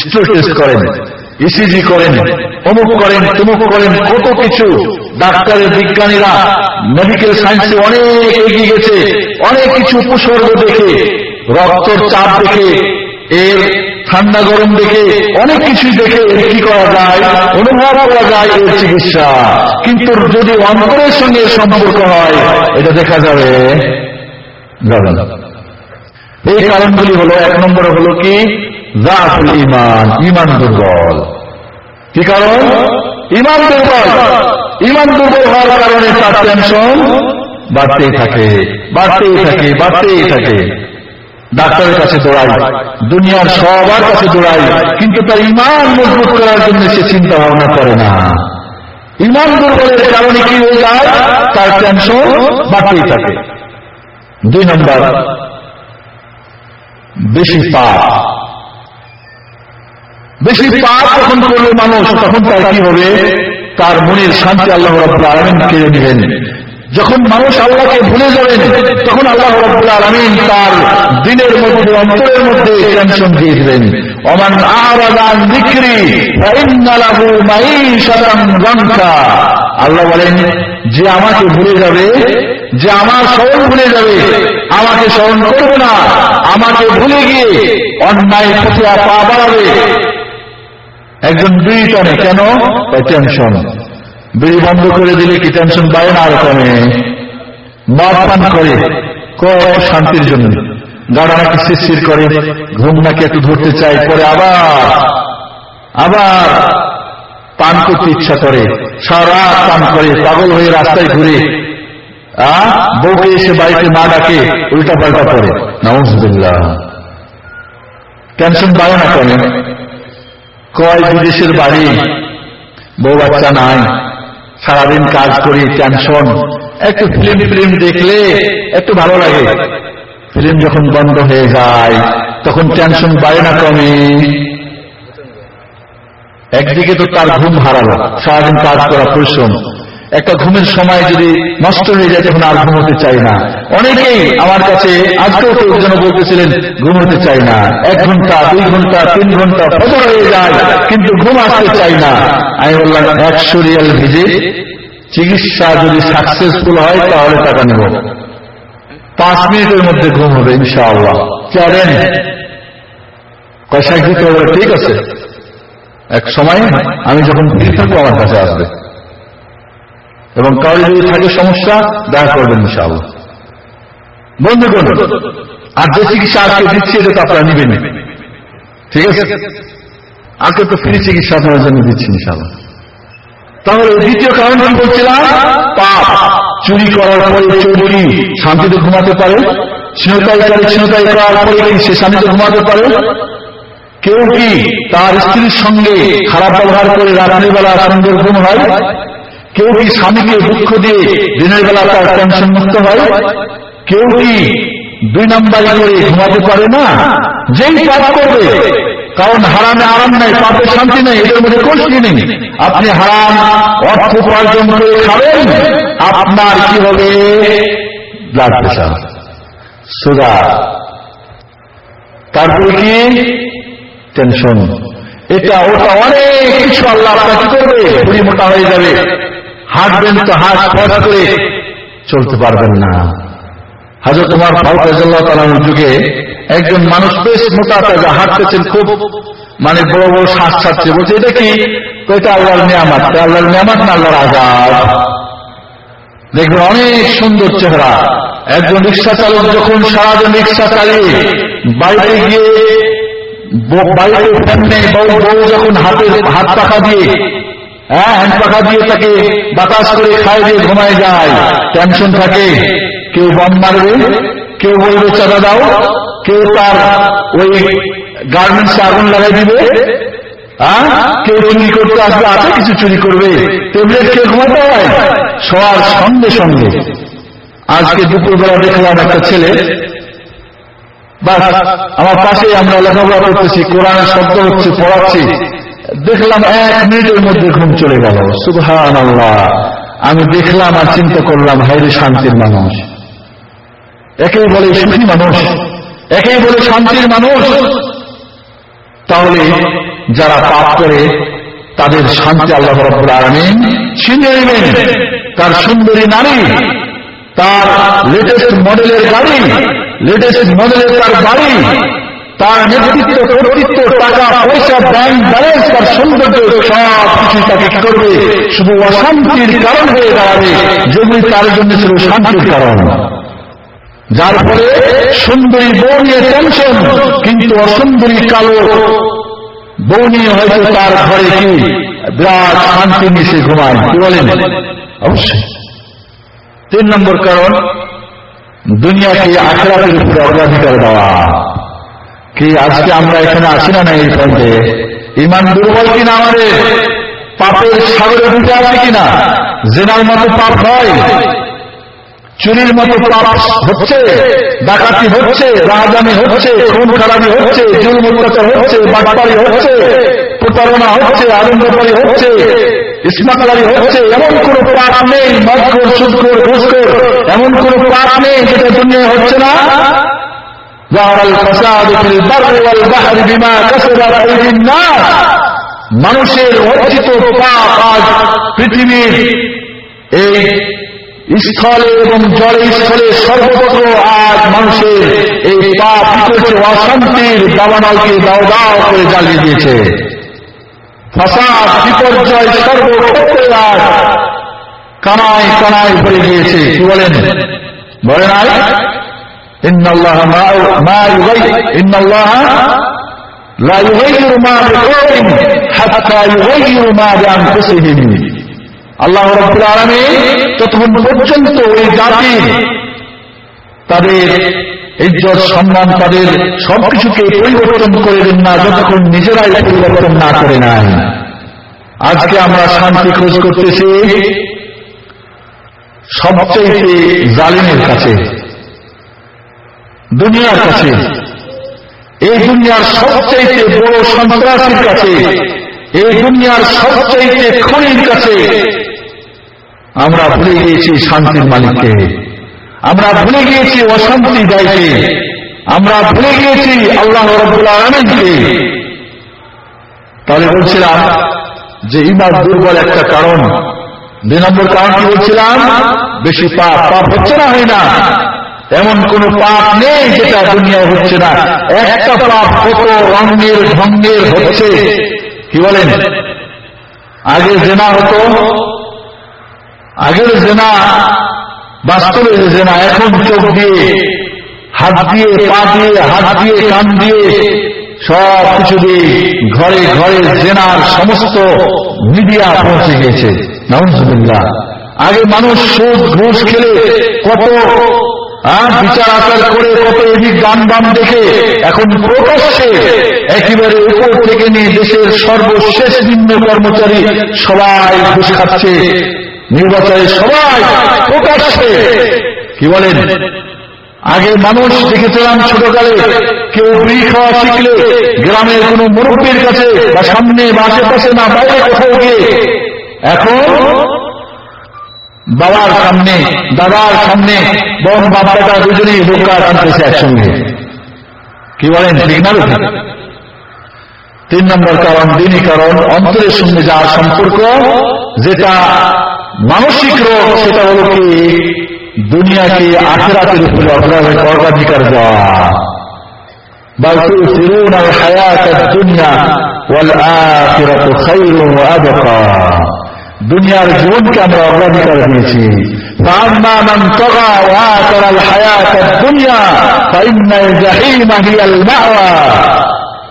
স্টোর টেস্ট করেন ইসিজি করেন, অমুক করেন, তমুক করেন, কত কিছু ডাক্তারের বিজ্ঞানীরা মেডিকেল সায়েন্সে অনেক এগিয়ে গেছে, অনেক কিছু উপসর্গ দেখে, রক্তর চাপ দেখে, এর ঠান্ডা গরম দেখে, অনেক কিছু দেখে কি করা যায়, অনুভব করা যায় এর চিকিৎসা। কিন্তু যদি অন্তরের সঙ্গে সম্পর্ক হয়, এটা দেখা যাবে। এই কারণগুলি হলো, এক নম্বরে হলো কি? জাফুল ইমান ইমান দুর্বল। কি কারণ? ইমান দুর্বল। ইমান দুর্বল হওয়ার কারণে তার টেনশন বাড়তেই থাকে বাড়তেই থাকে বাড়তেই থাকে। ডাক্তারের কাছে দৌড়াই, দুনিয়ার সবার কাছে দৌড়াই, কিন্তু তার ইমান মজবুত করার জন্য সে চিন্তা ভাবনা করে না। ইমান দুর্বলের কারণে কি হয়ে যায়? তার টেনশন বাড়তেই থাকে। দুই নম্বর, বেশি পাপ। বেশি পাপ যখন করবে মানুষ তখন তার কি হবে? তার মনের শান্তি আল্লাহ রব্লা আলমিন কেড়ে নেবেন। যখন মানুষ আল্লাহকে ভুলে যাবেন তখন আল্লাহ রব্বুল আলমিন তার দিনের মধ্যে অন্তরের মধ্যে টেনশন দিয়ে দেবেন। অমান আরাদান বিক্রি আল্লাহ বলেন যে আমাকে ভুলে যাবে যে আমার স্মরণ ভুলে যাবে আমাকে স্মরণ করবে না। আমাকে ভুলে গিয়ে অন্যায় পথে পা বাড়াবে। একজন বিড়ি টানে, কেন? টেনশন বিড়ি বন্ধ করে দিলে কি টেনশন বাড়ে না আর কমে? মদ পান করে, কয় শান্তির জন্য? গাড়া নাকি শিরশির করে? ঘুম নাকি একটু ধরতে চাই পরে আবার আবার পান করতে ইচ্ছা করে। সারা পান করে, পাগল হয়ে রাস্তায় ঘুরে। বউকে এসে বাড়িতে মা ডাকে উল্টা পাল্টা করে। নমস্বিল্লা টেনশন বাড়ে না কেন কয় বিদেশের বাড়ি? বউ বাচ্চা নাই। সারাদিন কাজ করি টেনশন একটু ফিল্ম ফিল্ম দেখলে একটু ভালো লাগে। ফিল্ম যখন বন্ধ হয়ে যায়, তখন টেনশন বাড়ে না কমে একদিকে তো তার ঘুম হারালো, সারাদিন কাজ করা পরিশ্রম। একটা ঘুমের সময় যদি নষ্ট হয়ে যায়, তখন আর ঘুমোতে চাই না। অনেকেই আমার কাছে আজকেও যেন বলতেছিলেন ঘুমোতে চাই না। এক ঘণ্টা, দুই ঘণ্টা, তিন ঘণ্টা ফজর হয়ে যায়, কিন্তু ঘুম আসতে চাই না। আমি বললাম একশো রিয়াল ভিজে চিকিৎসা যদি সাকসেসফুল হয়, তাহলে টাকা নেব। পাঁচ মিনিটের মধ্যে ঘুম হবে, ইনশাআল্লাহ। জানেন কয়সা দিতে হবে ঠিক আছে। এক সময় আমি যখন ফ্রি থাকব, আমার কাছে আসবে। এবং কারও যদি থাকে সমস্যা, দেখা করবেন, ইনশাআল্লাহ। বন্ধু করবেন আর যে চিকিৎসা আজকে দিচ্ছি, এটা তো আপনারা নিবেন ঠিক আছে? আজকে তো ফ্রি চিকিৎসা আপনার জন্য দিচ্ছি ইনশাআল্লাহ। তাহলে দ্বিতীয় কারণ কি বলছিলাম? পাপ। চুরি করার পরে চুরি, শান্তিতে ঘুমাতে পরে। সে শান্তিতে ঘুমাতে পারে? কেউ কি তার স্ত্রীর সঙ্গে খারাপ ব্যবহার করে রাতের বেলা সুন্দর ঘুম হয়? কেউ কি স্বামীকে দুঃখ দিয়ে দিনের বেলা তার টেনশন মুক্ত হয়? কেউ কি দুই নাম্বার করে ঘুমাতে পারে না? যেই পাপ করবে, কারণ হারামে আরাম নেই পাপের শান্তি নেই, এদের মধ্যে কষ্টি নেই। আপনি হারাম অর্থ উপার্জন করে খাবেন, আপনার কি হবে? Blood pressure. সুগার তারপরে কি? টেনশন। এটা ওটা অনেক কিছু আল্লাহ আপনাকে করবে? পুরি মোটা হয়ে যাবে। হাঁটবেন তো হাত করে চলতে পারবেন না। হাজর তোমার ফাউকাজাল্লাহ তালানোর যুগে একজন মানুষ বেশ মোটা তাজা, হাঁটতেছেন খুব মানে বড় বড় শ্বাস ছাড়ছে। বলছে, এটা কি? এটা আল্লাহর নিয়ামাত। আল্লাহর নিয়ামাত না আল্লাহর আজাদ দেখবেন অনেক সুন্দর চেহারা। একজন রিক্সা চালক যখন সারাদিন রিক্সা চালিয়ে বাড়িতে গিয়ে বাড়িতে ফ্যান নেই বউ যখন হাতে হাত পাখা দিয়ে হ্যাঁ হ্যান্ড পাখা দিয়ে তাকে বাতাস করে খায় দিয়ে ঘুমায় যায়। টেনশন থাকে। কেউ বম মারবে, কেউ বলবে, চাঁদা দাও। কেউ তার ওই গার্মেন্টস আগুন লাগাই দিবে। হ্যাঁ কেউ চুরি করতে আসবে, আছে কিছু চুরি করবে। ট্যাবলেট কেউ ঘুমাতে হয় সবার সঙ্গে সঙ্গে। আজকে দুপুরবেলা দেখলাম একটা ছেলে। আমার পাশে আমরা লেখাপড়া করতেছি, কোরআনের শব্দ হচ্ছে, পড়াচ্ছি। দেখলাম এক মিনিটের মধ্যে ঘুম চলে গেল। সুবহান আল্লাহ আমি দেখলাম আর চিন্তা করলাম হাইরে শান্তির মানুষ। একেই বলে সুখী মানুষ, একেই বলে শান্তির মানুষ। তাহলে যারা পাপ করে, তাদের শান্তি আল্লাহ আলমিন ছিনে নেবেন। তার সুন্দরী নারী, তার লেটেস্ট মডেলের গাড়ি লেটেস্ট মডেলের তার বাড়ি তার নেতৃত্ব কর্তৃত্ব, টাকা, পয়সা ব্যাংক ব্যালেন্স তার সৌন্দর্য, সব কিছু তাকে করবে? শুধু অশান্তির কারণ হয়ে দাঁড়াবে। যেগুলি তার জন্য ছিল শান্তির কারণ। যার ফলে সুন্দরী বউ নিয়ে টেনশন কিন্তু অসুন্দরী কালো বউ নিয়ে হয়তো তার ঘরে কি বিরাট শান্তি মিশে ঘুমায়। কি বলেন? অবশ্যই। তিন নম্বর কারণ, দুনিয়াকে আখড়াতের উপরে অগ্রাধিকার দেওয়া। কি, আজকে আমরা এখানে আসি না এই পয়েন্টে ইমান দুর্বল কিনা আমাদের? পাপের সাগরে ডুবে আছে কিনা? জেনার মতো পাপ হয়। চুরির মতো পাপ হচ্ছে, ডাকাতি হচ্ছে রাজধানী হচ্ছে, খুন খারাপি হচ্ছে জুল অত্যাচার হচ্ছে বাটপাড়ি হচ্ছে, প্রতারণা হচ্ছে আনন্দপাড়ি হচ্ছে ইসমাকালারি হচ্ছে, এমন কোন পাপ নেই মদকর সুদকর ঘুষকর এমন কোন পাপ নেই যেটা দুনিয়া হচ্ছে না। ظهر الفساد في البر والبحر بما كسبت ايدي الناس মানুষের অর্জিত পাপ আজ পৃথিবীর এই স্থলে এবং জলে স্থলে সর্বত্র আজ মানুষের এই পাপ করছে অশান্তির দাবানলকে দাও দাও করে জ্বালিয়ে দিয়েছে ফাসাদ বিপর্যয় সর্বক্ষেত্রে আজ কানায় কানায় ভরে গিয়েছে কি বলেন বলে নাই إن الله ما ما يغير إن الله لا يغير ما بقوم حتى يغير ما بأنفسهم আল্লাহ রব্বুল আলমী ততক্ষণ পর্যন্ত ওই জাতির তাদের ইজ্জত সম্মান তাদের সবকিছুকে পরিবর্তন করে দেন না যতক্ষণ নিজেরাই পরিবর্তন না করে নেন আজকে আমরা শান্তি খোঁজ করতেছি সবচেয়ে জালিমের কাছে দুনিয়ার কাছে। এই দুনিয়ার সবচাইতে বড় সন্ত্রাসীর কাছে, এই দুনিয়ার সবচাইতে খনির কাছে আমরা ভুলে গিয়েছি শান্তির মালিককে। আমরা ভুলে গিয়েছি অশান্তি দায়কে। আমরা ভুলে গিয়েছি আল্লাহ রব্বুল আলমিনকে। তাহলে বলছিলাম যে ইমার দুর্বল একটা কারণ। দুই নম্বর কারণ কি বলছিলাম, বেশি পাপ পাপ হচ্ছে না হয় না। এমন কোন পাপ নেই যেটা দুনিয়া হচ্ছে না। একটা পাপ কত রঙের ভঙ্গের হচ্ছে। কি বলেন? আগে জেনা হতো, আগের জেনা বাস্তবে জেনা। এখন চোখ দিয়ে, হাত দিয়ে, পা দিয়ে, হাত দিয়ে, কান দিয়ে সব কিছু দিয়ে ঘরে ঘরে জেনার সমস্ত মিডিয়া পৌঁছে গেছে আগে মানুষ সুদ, ঘুষ খেলে কত বিচার আচার করে কত এদিক গান বান দেখে এখন প্রকাশ্যে একেবারে উপর থেকে নিয়ে দেশের সর্বশেষ নিম্ন কর্মচারী সবাই ঘুষ খাচ্ছে। নির্বাচনে সবাই প্রকাশ্যে। কি বলেন? আগে মানুষ দেখেছিলাম ছোটকালে কেউ বিড়ি খাওয়া শিখলে গ্রামের কোন মুরব্বীর কাছে বা সামনে বা আশেপাশে না বাইরে কোথাও গিয়ে। এখন বাবার সামনে দাদার সামনে বোন বাপ বেটা দুজনেই হুক্কা টানতেছে একসঙ্গে কি বলেন ঠিক না তিন নম্বর কারণ দিনই কারণ অন্তরের সঙ্গে যার সম্পর্ক যেটা মানসিক রোগ সেটা হল কি দুনিয়াকে আখেরাতের উপরে অপরাধের অগ্রাধিকার দেওয়া দুনিয়া ওয়াল আখিরাতু খাইরুন ওয়া আবকা দুনিয়ার জীবনকে আমরা অগ্রাধিকার দিয়েছি।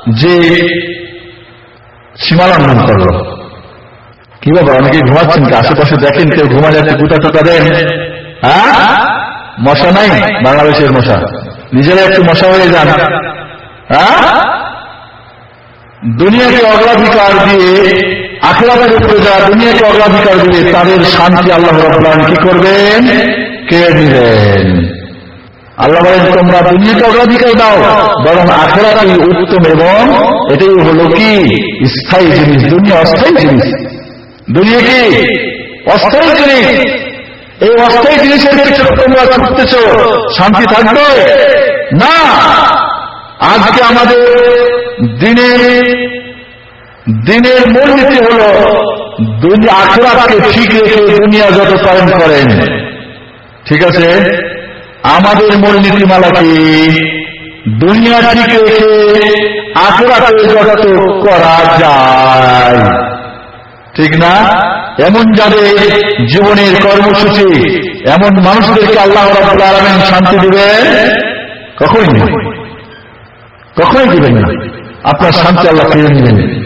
যে সীমা লঙ্ঘন করল। কি বাবা অনেকে ঘুমাচ্ছেন কি? আশেপাশে দেখেন কেউ ঘুমা যাচ্ছে গুটা টোটা দেন। মশা নাই? বাংলাদেশের মশা। নিজেরা একটু মশা হয়ে যান। দুনিয়াকে অগ্রাধিকার দিয়ে আখেরাতের উপরে যারা দুনিয়াকে অগ্রাধিকার দিবে তাদের শান্তি আল্লাহ রহমান কি করবেন? কে দিবেন? আল্লাহ বলেন, তোমরা দুনিয়াকে অগ্রাধিকার দাও, বরং আখেরাটাই উত্তম এবং এটাই হলো কি? স্থায়ী জিনিস। দুনিয়া অস্থায়ী জিনিস। দুনিয়া কি? অস্থায়ী জিনিস। এই অস্থায়ী জিনিসের ক্ষেত্রে তোমরা ছুটতেছ, শান্তি থাকবে? না। আজকে আমাদের দিনের দিনের মূলনীতি হল আখড়াকে ঠিক রেখে দুনিয়া যত পালন করেন। ঠিক আছে? আমাদের মূলনীতিমালা কি? দুনিয়া ঠিক রেখে আখড়াকে যত করা যায়। ঠিক না? এমন যাদের জীবনের কর্মসূচি, এমন মানুষদেরকে আল্লাহ রাবুল শান্তি দিবেন? কখনই কখনই দিবেন না। আপনার শান্তি আল্লাহ ফিরে নেবেন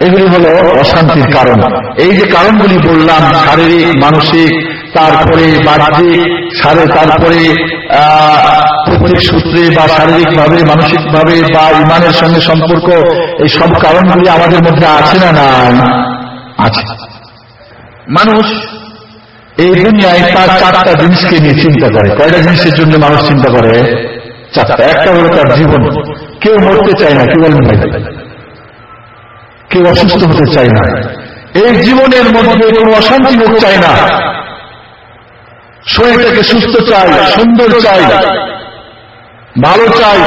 এগুলি হল অশান্তির কারণ। এই যে কারণগুলি বললাম, শারীরিক, মানসিক, তারপরে বাহ্যিক, সারে তারপরে প্রত্যেক সূত্রে বা শারীরিক ভাবে মানসিক ভাবে বা ইমানের সঙ্গে সম্পর্ক, এই সব কারণগুলি আমাদের মধ্যে আছে না নাই? আছে। মানুষ এই দুনিয়ায় তার চারটা জিনিসকে নিয়ে চিন্তা করে। কয়টা জিনিসের জন্য মানুষ চিন্তা করে? চারটা। একটা হলো তার জীবন। কেউ মরতে চায় না, কি বলেন ভাই? কেউ অসুস্থ হতে চায় না। এই জীবনের মধ্যে কোনো অশান্তি হোক চাই না। শরীরটাকে সুস্থ চাই সুন্দর চাই ভালো চাই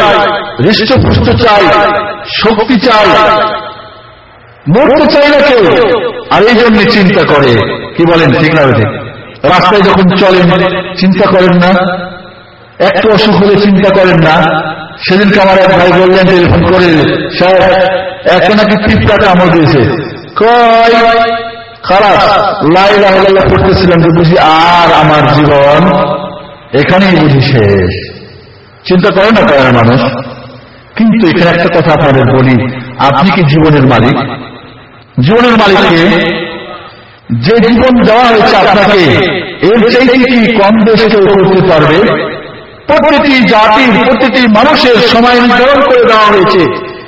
হৃষ্টপুষ্ট চাই শক্তি চাই মরতে চাই না কেউ। আর এই জন্য চিন্তা করে। কি বলেন, ঠিক না ঠিক রাস্তায় যখন চলেন, চিন্তা করেন না। একটু অসুখ হলে চিন্তা করেন না। সেদিনকে আমার এক ভাই বললেন, টেলিফোন করে, স্যার এত নাকি টিপটাকে আমল দিয়েছে। কয়? খারাপ লাইলা বুঝি আর আমার জীবন এখানেই বুঝি শেষ। চিন্তা করে না করে মানুষ। কিন্তু এখানে একটা কথা আপনাদের বলি, আপনি কি জীবনের মালিক? জীবনের মালিককে যে জীবন দেওয়া হয়েছে আপনাকে, এর চাইতে কি কম বেশ কেউ করতে পারবে? প্রতিটি জাতির, প্রতিটি মানুষের সময় নির্ধারণ করে দেওয়া হয়েছে।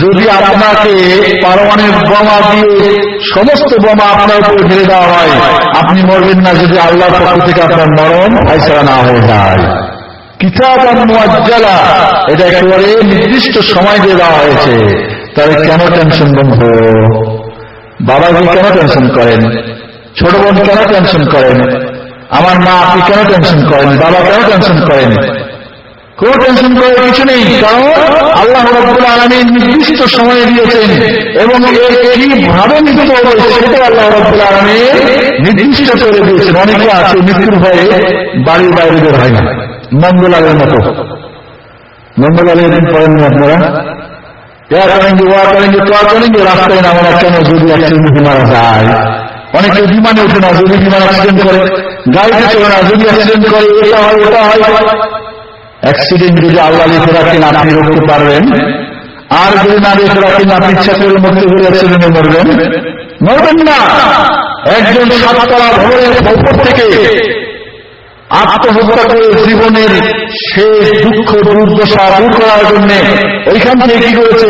যদি আপনাকে পারমাণবিক বোমা দিয়ে সমস্ত বোমা আপনার উপরে ফেলে দেওয়া হয়, আপনি মরবেন না যদি আল্লাহর পক্ষ থেকে আপনার মরণ ফাইসলা না হয়ে যায়। নির্দিষ্ট সময় দিয়ে দেওয়া হয়েছে। তাহলে কেন টেনশন বন্ধ বাবাজি কেন টেনশন করেন? ছোট বোন কেন টেনশন করেন? আমার মা আপনি কেন টেনশন করেন? বাবা কেন টেনশন করেন? কোন টেনশন করার কিছু নেই। কারণ আল্লাহ আলমী নির্দিষ্ট সময় দিয়েছেন এবং কীভাবে মৃত্যু সেটা আল্লাহ রব্বুল আলমী নির্দিষ্ট করে দিয়েছেন। অনেকে আছে, মৃত্যুর ভয়ে বাড়ির বাইরে বের হয় না। মঙ্গলালের মতো। মঙ্গলালের করেন না আপনারা? ইয়া করেঙ্গে ওয়া করেঙ্গে তোয়া করেঙ্গে রাস্তায় নামা কেন যদি অ্যাক্সিডেন্ট মারা যায়? অনেকে বিমানে ওঠে না, যদি বিমান অ্যাক্সিডেন্ট করে। গাড়িতে চলে না, যদি অ্যাক্সিডেন্ট করে, এটা হয়, ওটা হয়। অ্যাক্সিডেন্ট যদি আল্লাহ লিখে রাখেন, আপনি রুখতে পারবেন। আর যদি না লিখে রাখেন, আপনি ইচ্ছা করে মরতে করে অ্যাক্সিডেন্টে মরবেন। মরবেন না। একজন সাততলা ভবনের উপর থেকে আত্মহত্যা করে জীবনের শেষ দুঃখ, দুর্দশা দূর করার জন্য ওইখান থেকে কি করেছে?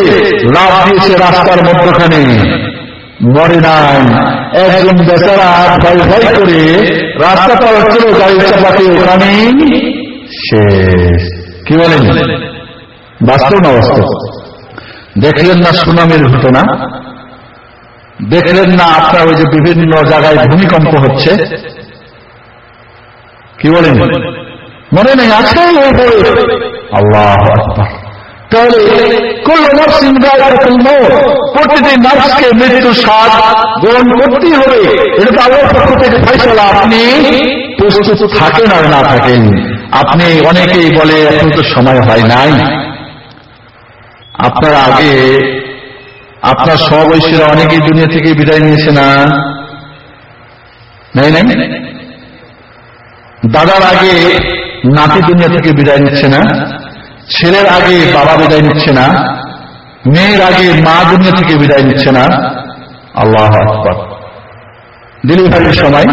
লাভ দিয়েছে রাস্তার মধ্যখানে। মরে নাই। একজন বেচারা ভয় ভয় করে রাস্তা পার হচ্ছিল, গাড়ি চাপাতে ওখানেই শেষ কি বলেন বাস্তব না বাস্তব দেখলেন না সুনামের ঘটনা? দেখলেন না আপনার ওই যে বিভিন্ন জায়গায় ভূমিকম্প হচ্ছে? কি বলেন মনে নেই আছে আল্লাহ হবে। এটা তো আপনি প্রস্তুত থাকেন আর না থাকেন। আপনি অনেকেই বলে, এখন তো সময় হয় নাই। আপনার আগে আপনার সবয়সীরা অনেকেই দুনিয়া থেকে বিদায় নিয়েছে না। দাদার আগে নাতি দুনিয়া থেকে বিদায় নিচ্ছে না। ছেলের আগে বাবা বিদায় নিচ্ছে না। মেয়ের আগে মা দুনিয়া থেকে বিদায় নিচ্ছে না। আল্লাহ আকবর। ডেলিভারির সময়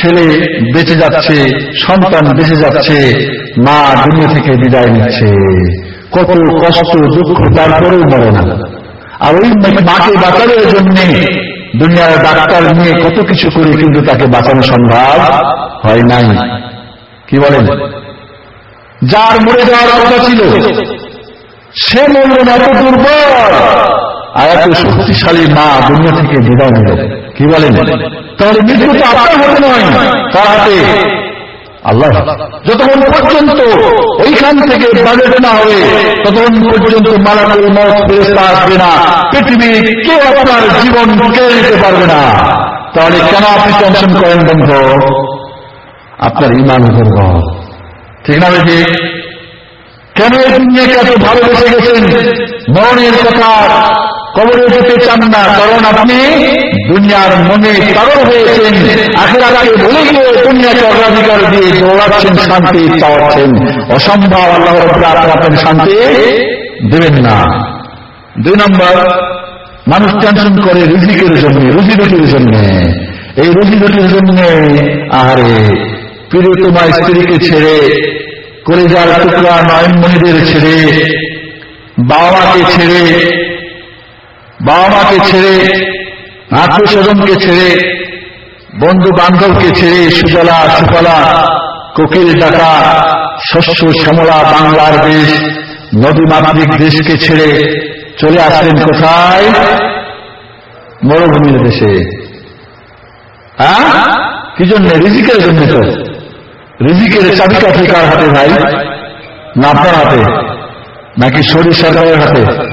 ছেলে বেঁচে যাচ্ছে, সন্তান বেঁচে যাচ্ছে, মা দুনিয়া থেকে বিদায় নিচ্ছে। কত কষ্ট, দুঃখ, তারপরেও মরে না। আর ওই মাকে বাঁচানোর জন্য দুনিয়ার ডাক্তার নিয়ে কত কিছু করে কিন্তু তাকে বাঁচানো সম্ভব হয় নাই। কি বলেন? যার মরে যাওয়ার কথা ছিল, সে মরল এত দুর্বল। আর এত শক্তিশালী মা দুনিয়া থেকে বিদায় নিল। কি বলেন? তাহলে মৃত্যু তো আপনার হাতে নয়, তার হাতে আল্লাহ যতক্ষণ পর্যন্ত ওইখান থেকে বাজেট না হবে ততক্ষণ পর্যন্ত মালাকুল মত আসবে না, পৃথিবীর কেউ আপনার জীবন কেড়ে নিতে পারবে না। তাহলে কেন আপনি টেনশন করেন বন্ধু? আপনার ইমান করব ঠিক না বেশি কেন এই দুনিয়াকে এত ভালোবেসে গেছেন? মরণের কথা কবরে যেতে চান না, কারণ আপনি দুনিয়ার মনে কারণ হয়েছেন। আখের আগে ভুলে গিয়ে দুনিয়াকে অগ্রাধিকার দিয়ে দৌড়াচ্ছেন, শান্তি চাওয়াচ্ছেন অসম্ভব, আল্লাহ আপনার শান্তি দেবেন না। দুই নম্বর, মানুষ টেনশন করে রিজিকের জন্য, রুজি রুটির জন্য। এই রুজি রুটির জন্য আরে প্রিয়তমা স্ত্রীকে ছেড়ে করে কলেজার টুকরা নয়নমণিদের ছেড়ে বাবা ছেড়ে বাবা মাকে ছেড়ে আত্মীয় স্বজনকে ছেড়ে বন্ধু বান্ধবকে ছেড়ে সুজলা, সুফলা, কোকিল, ডাকা, শস্য, শ্যামলা, বাংলার দেশ নদী মাতৃক দেশকে ছেড়ে চলে আসলেন কোথায়? মরুভূমির দেশে। হ্যাঁ কি জন্য? রিজিকের জন্য তো। রিজিকের চাবিকাঠি কার হাতে ভাই? না আপনার হাতে। নাকি শরীর সরকারের হাতে?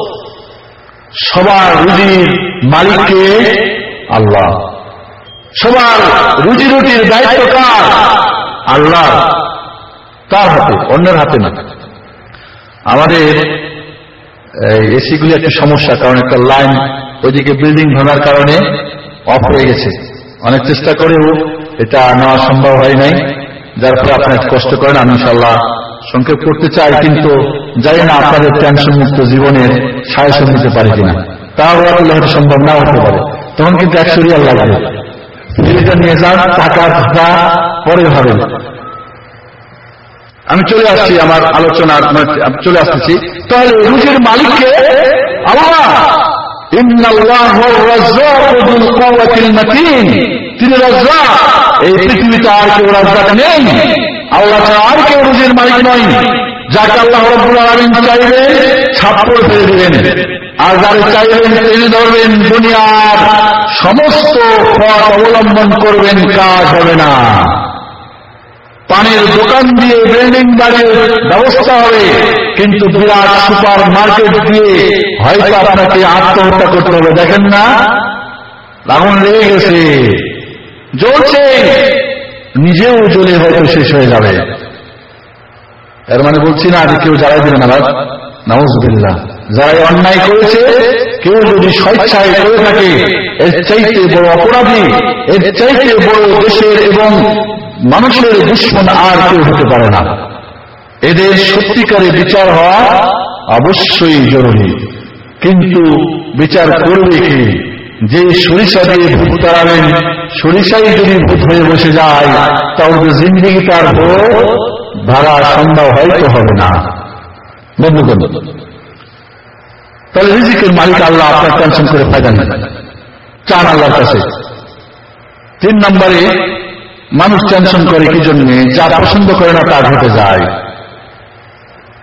সবার রুজির মালিককে আল্লাহ। সবার রুজি রুটির দায়িত্ব কার? আল্লাহ। তার হাতে? অন্যের হাতে না। আমাদের এসিগুলি একটা সমস্যা, কারণ একটা লাইন ওইদিকে বিল্ডিং ভাঙার কারণে অফ হয়ে গেছে। অনেক চেষ্টা করেও এটা নেওয়া সম্ভব হয় নাই। যার ফলে আপনার কষ্ট করেন, আমি ইনশাল্লাহ সংক্ষেপ করতে চাই, কিন্তু জানি না আপনাদের টেনশন মুক্ত জীবনের সাহায্য নিতে পারে কিনা। তাও হয়তো সম্ভব না হতে পারে। তখন কিন্তু একশো রিয়াল লাগবে। ফিরিটা নিয়ে যান, টাকা পরে হবে আমি চলে আসছি আমার আলোচনার চলে আসতেছি। তাহলে রুজির মালিককে আল্লাহ তিনি রাজ্জাক। এই পৃথিবীতে আর কেউ রাজ্জাক নেই। আল্লাহ ছাড়া আর কেউ রুজির মালিক নয়। যাকে আল্লাহ রব্বুল আলমিন চাইবেন ছাপ্পড় ফেলে দিবেন। আর যারা চাইবেন তিনি ধরবেন দুনিয়ার সমস্ত পথ অবলম্বন করবেন কাজ হবে না। পানির দোকান দিয়ে বিল্ডিং বাড়ির ব্যবস্থা হবে কিন্তু বিরাট সুপার মার্কেট দিয়ে হয়তো আপনাকে আত্মহত্যা করতে হবে। দেখেন না? আগুন লেগে গেছে। জ্বলছে। নিজেও জ্বলে হয়তো শেষ হয়ে যাবে। এর মানে বলছি না যে কেউ জ্বালাই দিবে না নাউজবিল্লা যারা অন্যায় করেছে, কেউ যদি স্বেচ্ছায় করে থাকে, এর চাইতে বড় অপরাধী, এর চাইতে বড় দেশের এবং মানুষের দুশ্মন আর কেউ হতে পারে না। এদের সত্যিকারে বিচার হওয়া অবশ্যই জরুরি। কিন্তু বিচার করবে কি? যে সরিষা দিয়ে ভূত তাড়াবেন, সরিষাই যদি ভূত হয়ে বসে যায় তাহলে জিন্দিগি তার ধারা সম্ভব হয়তো হবে না। বন্ধুগণ তাহলে রিজিকের মালিক আল্লাহ আপনার টেনশন করে ফায়দা নেই চান আল্লাহর কাছে। তিন নম্বরে, মানুষ টেনশন করে কি জন্যে? যা পছন্দ করে না তা ঘটে যায়।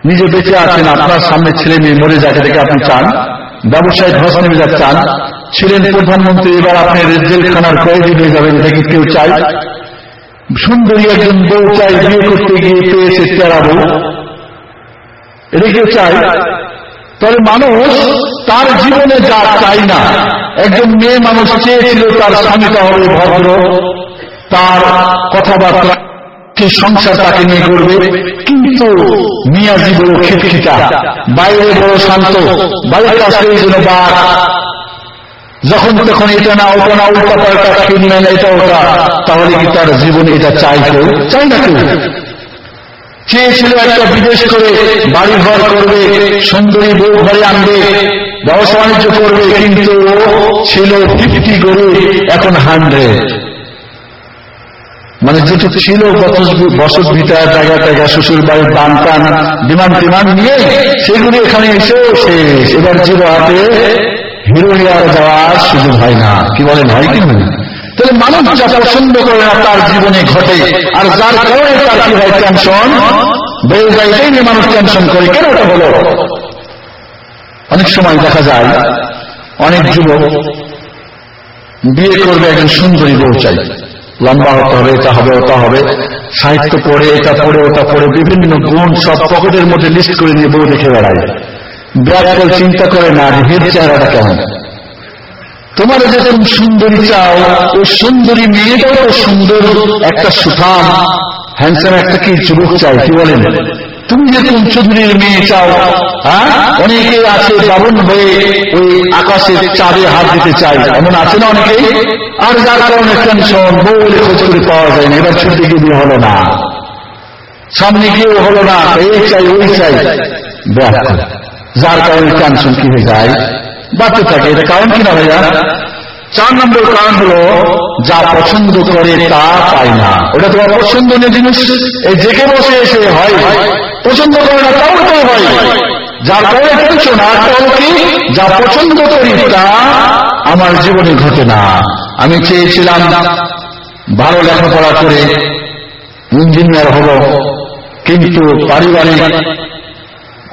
নিজে বেঁচে আছেন, আপনার সামনে ছেলে মেয়ে মরে যাকে দেখে আপনি চান। ব্যবসায় ধস নেমে যা চান। ছিলেন প্রধানমন্ত্রী, এবার আপনি জেলখানার কয়েদি হয়ে যাবেন, এটা কি কেউ চাই সুন্দরী একজন বউ চাই বিয়ে করতে গিয়ে পেয়েছে তেরা বউ। এটা কেউ চাই তবে মানুষ তার জীবনে যা চাই না। একজন মেয়ে মানুষ চেয়েছিল তার স্বামীটা হবে ভদ্র, তার কথাবার্তা সংসার তাকে নিয়ে করবে? কিন্তু মিয়াজি বড় খিটখিটা, বাইরে বড় শান্ত বাড়ির কাছে জন্য বাঘ যখন তখন এটা না ওটা না উল্টা পাল্টা কিনলেন এটা ওটা, তাহলে কি তার জীবন এটা চাই কেউ? চাই না কেউ? চেয়েছিল একটা বিদেশ করে বাড়ি ঘর করবে, সুন্দরী বউ ঘরে আনবে ব্যবসা বাণিজ্য করবে, কিন্তু ছিল ফিফটি করে, এখন হান্ড্রেড মানে যেটু ছিল বসত ভিটা জায়গা জায়গা শ্বশুর বাড়ির দান টান বিমান টিমান নিয়ে সেগুলি এখানে এসেও শেষ এবার জিরো হাতে হিরো হিয়ার যাওয়ার সুযোগ হয় না কি বলেন হয় কি তাহলে মানুষ যা পছন্দ করে না তার জীবনে ঘটে আর যার কারণে তার কি হয় টেনশন বেড়ে যায় এটাই নিয়ে মানুষ টেনশন করে কেন এটা হলো অনেক সময় দেখা যায় অনেক যুবক বিয়ে করবে একজন সুন্দরী বউ চাই লম্বা হতে হবে, এটা হবে, ওটা হবে। সাহিত্য পড়ে, এটা পড়ে, ওটা পড়ে, বিভিন্ন গুণ সব পকেটের মধ্যে লিস্ট করে নিয়ে বউ দেখে বেড়ায়। ব্যাগ চিন্তা করে না হের চেহারাটা কেমন? তোমার যে সুন্দরী চাও, ওই সুন্দরী মেয়েটাও সুন্দর, একটা সুঠাম হ্যান্ডসাম একটা কি, যুবক চাই, কি বলেন? তুমি যেরকম চৌধুরীর মেয়ে চাও হ্যাঁ? অনেকে আছে বাবন হয়ে ওই আকাশের চাঁদে হাত দিতে চাই এমন আছে না অনেকেই আর যার কারণে টেনশন বউলে খোঁজ করে পাওয়া যায় না, এবার ছুটি গিয়ে হলো না। সামনে গিয়েও হলো না, এই চাই, ওই চাই। যার কারণে টেনশন কি হয়ে যায়? বাড়তে থাকে, এটা কারণ কিনা ভাইয়া? চার নম্বর কারণ হলো, যা পছন্দ করে তা পায় না। ওটা তোমার পছন্দনীয় জিনিস। এই জেগে বসে এসে হয়। পছন্দ করে না, তাও তো হয়। কারণে টেনশন আর হলো কি? যা পছন্দ করি তা আমার জীবনে ঘটে না। আমি চেয়েছিলাম ভালো লেখাপড়া করে ইঞ্জিনিয়ার হব, কিন্তু পারিবারিক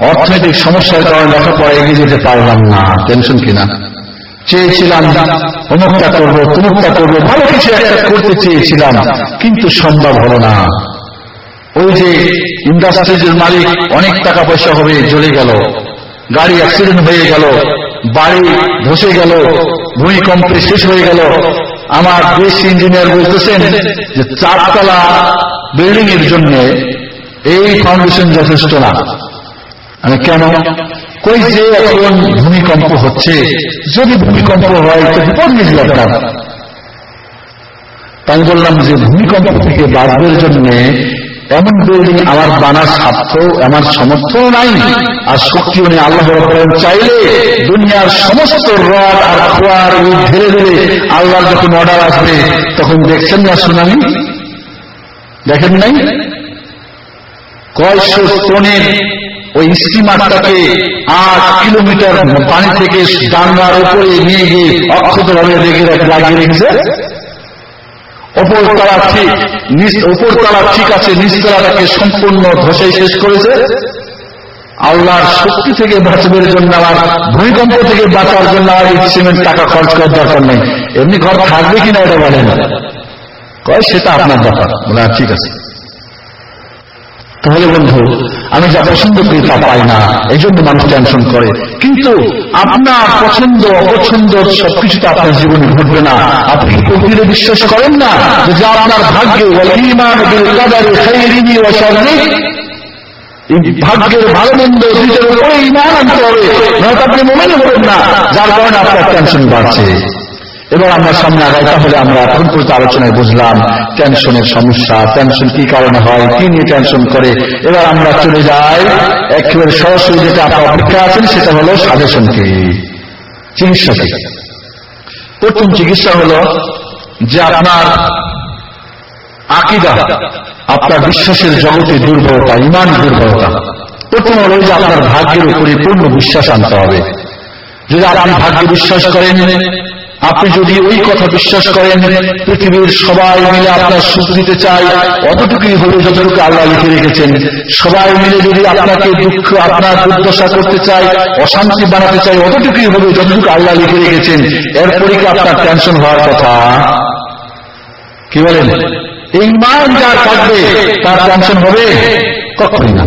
অর্থনৈতিক সমস্যার কারণে লেখাপড়া এগিয়ে যেতে পারলাম না। টেনশন কিনা? চেয়েছিলাম অমুকটা করব তুমুকটা করব, ভালো কিছু একটা করতে চেয়েছিলাম, কিন্তু সম্ভব হলো না। ওই যে ইন্ডাস্ট্রিজের মালিক, অনেক টাকা পয়সা হবে, জ্বলে গেল। গাড়ি অ্যাক্সিডেন্ট হয়ে গেল, বাড়ি ধসে গেল, ভূমিকম্পে শেষ হয়ে গেল। আমার দেশ ইঞ্জিনিয়ার বলতেছেন যে, চারতলা বিল্ডিং এর জন্য এই ফাউন্ডেশন যথেষ্ট না। কেন? কই যে এখন ভূমিকম্প হচ্ছে? যদি ভূমিকম্প হয়, তো বিপদ গেছিল আপনার। আমি বললাম যে ভূমিকম্প থেকে বাঁচবার জন্য এমন বিল্ডিং আমার বানার স্বার্থ আমার সমর্থ নাই, আর শক্তিও নেই। আল্লাহ চাইলে দুনিয়ার সমস্ত রড আর খোয়ার ধীরে ধীরে আল্লাহর যখন অর্ডার আসবে, তখন দেখছেন না সুনামি? দেখেন নাই? কয়শো টনের ওই স্টিমারটাকে আট কিলোমিটার পানি থেকে ডাঙ্গার উপরে নিয়ে গিয়ে অক্ষত ভাবে রেখে লাগিয়ে রেখেছে। ওপর তারা ঠিক ওপর তারা ঠিক আছে নিচতলাটাকে সম্পূর্ণ ধসে শেষ করেছে। আল্লাহর শক্তি থেকে বাঁচবের জন্য আমার ভূমিকম্প থেকে বাঁচার জন্য আর সিমেন্ট টাকা খরচ করার দরকার নেই। এমনি ঘর থাকবে কিনা এটা বলেন। কয়, সেটা আপনার ব্যাপার। বলে ঠিক আছে। তাহলে বন্ধু, আমি যা পছন্দ করি তা পাই না। এই জন্য মানুষ টেনশন করে। কিন্তু আপনার পছন্দ, অপছন্দ সবকিছু তো আপনার জীবনে ঘটবে না। আপনি প্রকৃতিতে বিশ্বাস করেন না যে আপনার ভাগ্যে ভাগ্যের ভালো মন্দ দুইটার উপরে ইমান আপনি মনে করেন না। যার কারণে আপনার টেনশন বাড়ছে। এবার আমরা সামনে আগাই তাহলে আমরা এখন আলোচনায় বুঝলাম টেনশনের সমস্যা টেনশন কি কারণে হয়, কি নিয়ে টেনশন করে। এবার আমরা চলে যাই, একেবারে সরাসরি যেটা আপনার অপেক্ষা আছেন, সেটা হলো সাজেশন কি? চিকিৎসা কি? প্রথম চিকিৎসা হলো যে আপনার আকিদা, আপনার বিশ্বাসের জগতে দুর্বলতা, ইমান দুর্বলতা। প্রথম হলো যে আপনার ভাগ্যের উপরে পূর্ণ বিশ্বাস আনতে হবে। যদি আপনি ভাগ্যে বিশ্বাস করেন আপনি যদি ওই কথা বিশ্বাস করেন, পৃথিবীর সবাই মিলে আপনার সুখ দিতে চায়, অতটুকুই হলে যতটুকু আল্লাহ লিখে রেখেছেন। সবাই মিলে যদি আপনাকে দুঃখ, আপনার দুর্দশা করতে চায়, অশান্তি বানাতে চায়, অতটুকুই হবে যতটুকু আল্লাহ লিখে রেখেছেন। এরপরে কি আপনার টেনশন হওয়ার কথা? কি বলেন? এই মান যার থাকবে, তার টেনশন হবে কখনই না।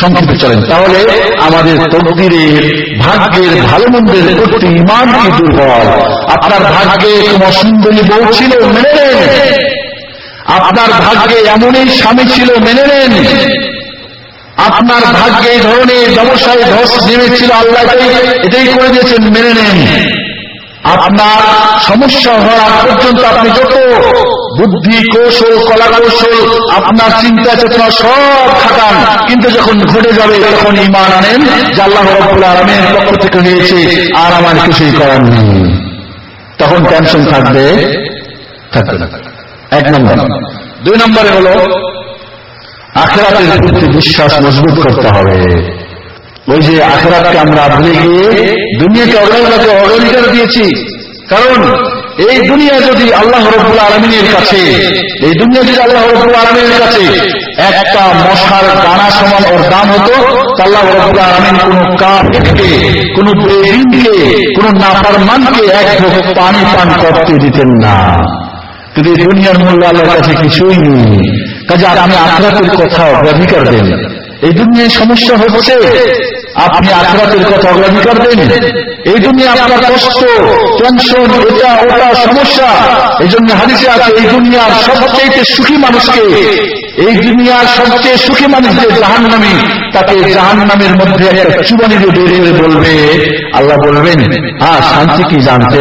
সংক্ষেপে চলেন। তাহলে আমাদের তকদিরের ভাগ্যের ভালো মন্দের প্রতি ইমান দুর্বল। আপনার ভাগ্যে তোমার সুন্দরী বউ ছিল, মেনে নেন। আপনার ভাগ্যে এমনই স্বামী ছিল, মেনে নেন। আপনার ভাগ্যে এই ধরনের ব্যবসায় ধস নেমেছিল, আল্লাহ এটাই করে দিয়েছেন, মেনে নেন। আপনার সমস্যা হওয়া পর্যন্ত আপনি যত বুদ্ধি, কৌশল, কলা কৌশল, আপনার চিন্তা চেতনা সব খাটান। কিন্তু যখন ঘটে যাবে, তখন ইমান আনেন, যে আল্লাহ রব্বুল আলমের পক্ষ থেকে হয়েছে, আর আমার কিছুই করার নেই। তখন টেনশন থাকবে থাকবে না। এক নম্বর। দুই নম্বরে হল, আখেরাতের প্রতি বিশ্বাস মজবুত করতে হবে। ওই যে আখেরাতকে আমরা ভুলে গিয়ে দুনিয়াকে অগ্রাধিকার দিয়েছি। কারণ এই দুনিয়া যদি আল্লাহ রব্বুল আলমিনের কাছে, এই দুনিয়া যদি আল্লাহ রব্বুল আলমিনের কাছে একটা মশার দানা সমান ওর দাম হতো আল্লাহ রব্বুল আলমিন কোন কাপকে কোন বেদিনকে, কোন নাপার মানকে এক পানি পান করতে দিতেন না। কিন্তু এই দুনিয়ার মূল্য আল্লাহর কাছে কিছুই নেই। কাজে আপনি আখরাতের কথা অগ্রাধিকার দেন এই দুনিয়ায় সমস্যা হচ্ছে আপনি আখরাতের কথা অগ্রাধিকার দেন এই দুনিয়া আপনার কষ্ট টেনশন এটা ওটা সমস্যা। এই জন্য হাদিসে আছে এই দুনিয়ার সবচেয়ে সুখী মানুষকে এই দুনিয়ার সবচেয়ে সুখী মানুষ যে জাহান নামী তাকে জাহান নামের মধ্যে একটা চুবানি বেরিয়ে বলবে আল্লাহ বলবেন হ্যাঁ শান্তি কি জানতে?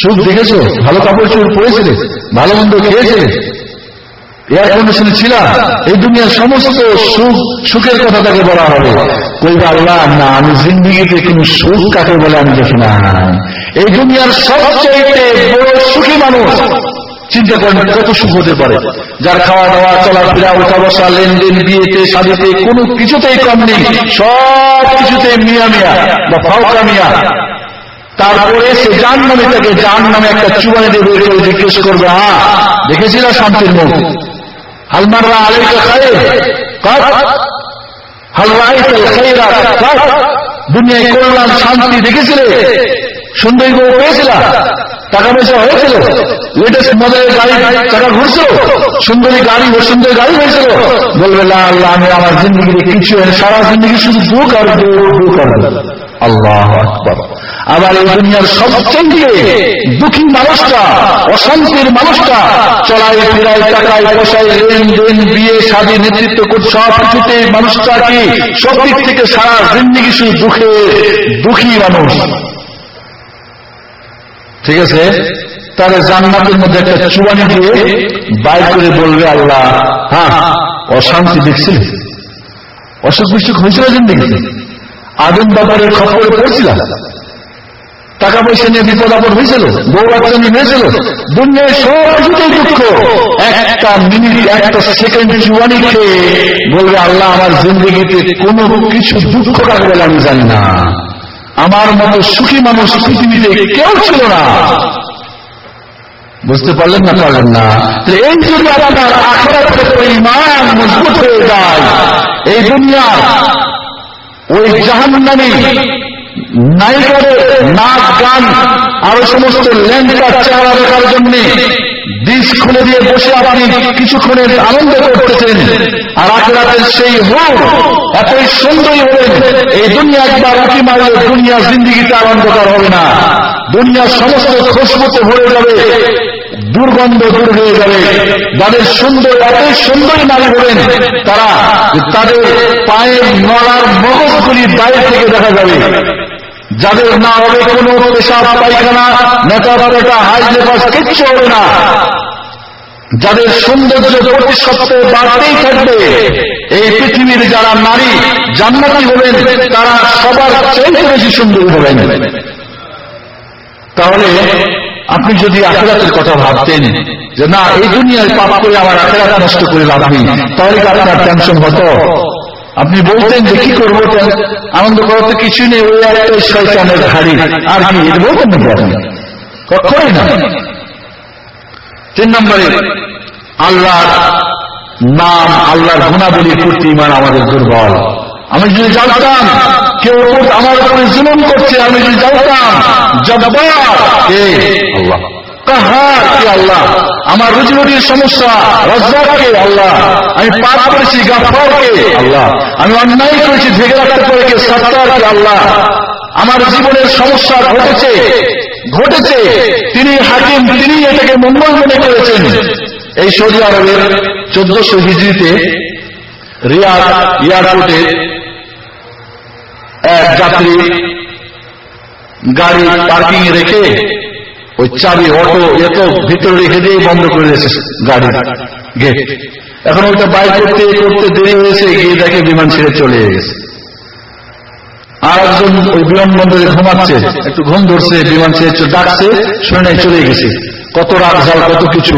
সুখ দেখেছ? ভালো কাপড় চোর পরেছিলে? ভালো মন্দ খেয়েছিলে? এয়ার কন্ডিশনে ছিলাম। এই দুনিয়ার সমস্ত সুখ, সুখের কথা তাকে বলা হবে। কইবা আল্লাহ, না, আমি জিন্দিগিতে কোন সুখ কাকে বলে আমি দেখি না। এই দুনিয়ার সবচেয়ে সুখী মানুষ, চিন্তা করেন কত সুখ হতে পারে। যার খাওয়া দাওয়া চলাফেরা উঠা বসা লেনদেন, বিয়েতে সাদিতে কোনো কিছুতেই কম নেই। সব কিছুতে মিয়া মিয়া বা ফাউকা মিয়া। তারপরে সে জান নামে তাকে জান নামে একটা চুবানি দিয়ে বের জিজ্ঞেস করবে হ্যাঁ দেখেছিলাম শান্তির মুখ? হালমাররা আলীকে খায় দুনিয়ায় কল্যাণ শান্তি দেখেছিলে সুন্দরী বউ পেয়েছিল টাকা পয়সা হয়েছিল? লেটেস্ট মডেলের গাড়ি টাকা ঘুরছিল? সুন্দরী গাড়ি ও সুন্দর গাড়ি হয়েছিল? বলবে আল্লাহ, আমি আমার জিন্দগিতে কিছু সারা জিন্দগি শুধু দুঃখ আর দুঃখ আর আল্লাহ আবার এই দুনিয়ার সবচেয়ে দুঃখী মানুষটা, অশান্তির মানুষটা, চলায়, ফিরায়, টাকায়, পয়সায়, লেনদেন, বিয়ে স্বাধী নেতৃত্ব সব কিছুতে মানুষটা কি সব দিক থেকে সারা জিন্দিগি শুধু দুঃখে দুঃখী মানুষ? ঠিক আছে? তাহলে জান্নাতের মধ্যে একটা চুবানি দিয়ে বাইর করে বলবে আল্লাহ হ্যাঁ অশান্তি দেখছিল অসুখ বিসুখ হয়েছিল জিন্দিগিতে। আদম বাবারের খবরে পড়ছিলাম। টাকা পয়সা নিয়ে বিপদ আপদ হয়েছিল নিয়ে হয়েছিল। দুনিয়ায় সব দুঃখ। একটা মিনিট, একটা সেকেন্ড চুয়ানি খেয়ে বলবে, আল্লাহ, আমার জিন্দগিতে কোনো কিছু দুঃখ কাকে আমি জানি না। আমার মতো সুখী মানুষ পৃথিবীতে কেউ ছিল না। বুঝতে পারলেন না পারলেন না? এই যদি আপনার আখেরাতের পরিমাণ মজবুত হয়ে যায়। এই দুনিয়া, ওই জাহান্নামী নায়িকাদের নাচ গান আরও সমস্ত ল্যান্ডকার চেহারা দেখার জন্য ডিস খুলে দিয়ে বসে আপনি কিছুক্ষণের আনন্দ করতেছেন। আর আখেরাতের সেই হোক এতই সুন্দরী হলেন, এই দুনিয়া একবার উঠি মারলে দুনিয়া জিন্দিগিতে আনন্দকর হবে না। দুনিয়ার সমস্ত খুশবুতে ভরে যাবে, দুর্গন্ধ দূর হয়ে যাবে। যাদের সুন্দর, এতই সুন্দরী নারী হলেন, তারা তাদের পায়ের নড়ার মগজগুলি বাইরে থেকে দেখা যাবে। যাদের না হবে কোনো পেশাব পায়খানা নেতা পেটা হাই লেবাস কিচ্ছু হবে না। যাদের সৌন্দর্য সপ্তাহে বাড়তেই থাকবে, এই পৃথিবীর যারা নারী, জান্নাতি হবেন, তারা সবার চাইতে বেশি সুন্দর হবেন। তাহলে আপনি যদি আখেরাতের কথা ভাবতেন, যে না, এই দুনিয়ায় পাপ করে আমার আখেরাত নষ্ট করে লাভ নেই, তাহলে আপনার টেনশন হতো? আপনি বলতেন যে কি করব আনন্দ করাতে কিছু নেই শয়তানের হাড়ি। আর কি বলতেন কখনই না। তিন নম্বরে আল্লাহ নাম, আল্লাহর গুণাবলীর প্রতি ইমান আমাদের দুর্বল। আমি যদি জানতাম, কেউ আমার জুলুম করছে, আমি যদি জানতাম আল্লাহ। কাহার কে আল্লাহ? আমার রুজিরুটির সমস্যা রজ্জাককে আল্লাহ। আমি পাপ করেছি গাফারকে আল্লাহ। আমি অন্যায় করেছি ঢেকে রাখতে পারে সত্তারকে আল্লাহ? আমার জীবনের সমস্যা ঘটেছে ঘটেছে। তিনি হাকিম, তিনি এটাকে মঙ্গল মনে করেছেন। এই সৌদি আরবের চোদ্দশো হিজড়িতে রিয়াদ এয়ারপোর্টে এক যাত্রী গাড়ি পার্কিং রেখে ওই চাবি, অটো এত ভিতরে রেখে দিয়ে বন্ধ করে দিয়েছে গাড়ি গেট এখন ওইটা বাইক করতে করতে দেরি হয়েছে, গিয়ে দেখে বিমান ছেড়ে চলে গেছে। আর একজন ওই বিমানবন্দরে ঘুমাচ্ছে, একটু ঘুম ধরছে, বিমান ছেড়ে ডাকছে, শুনে চলে গেছে। কত রাত ঝাল কত কিছু।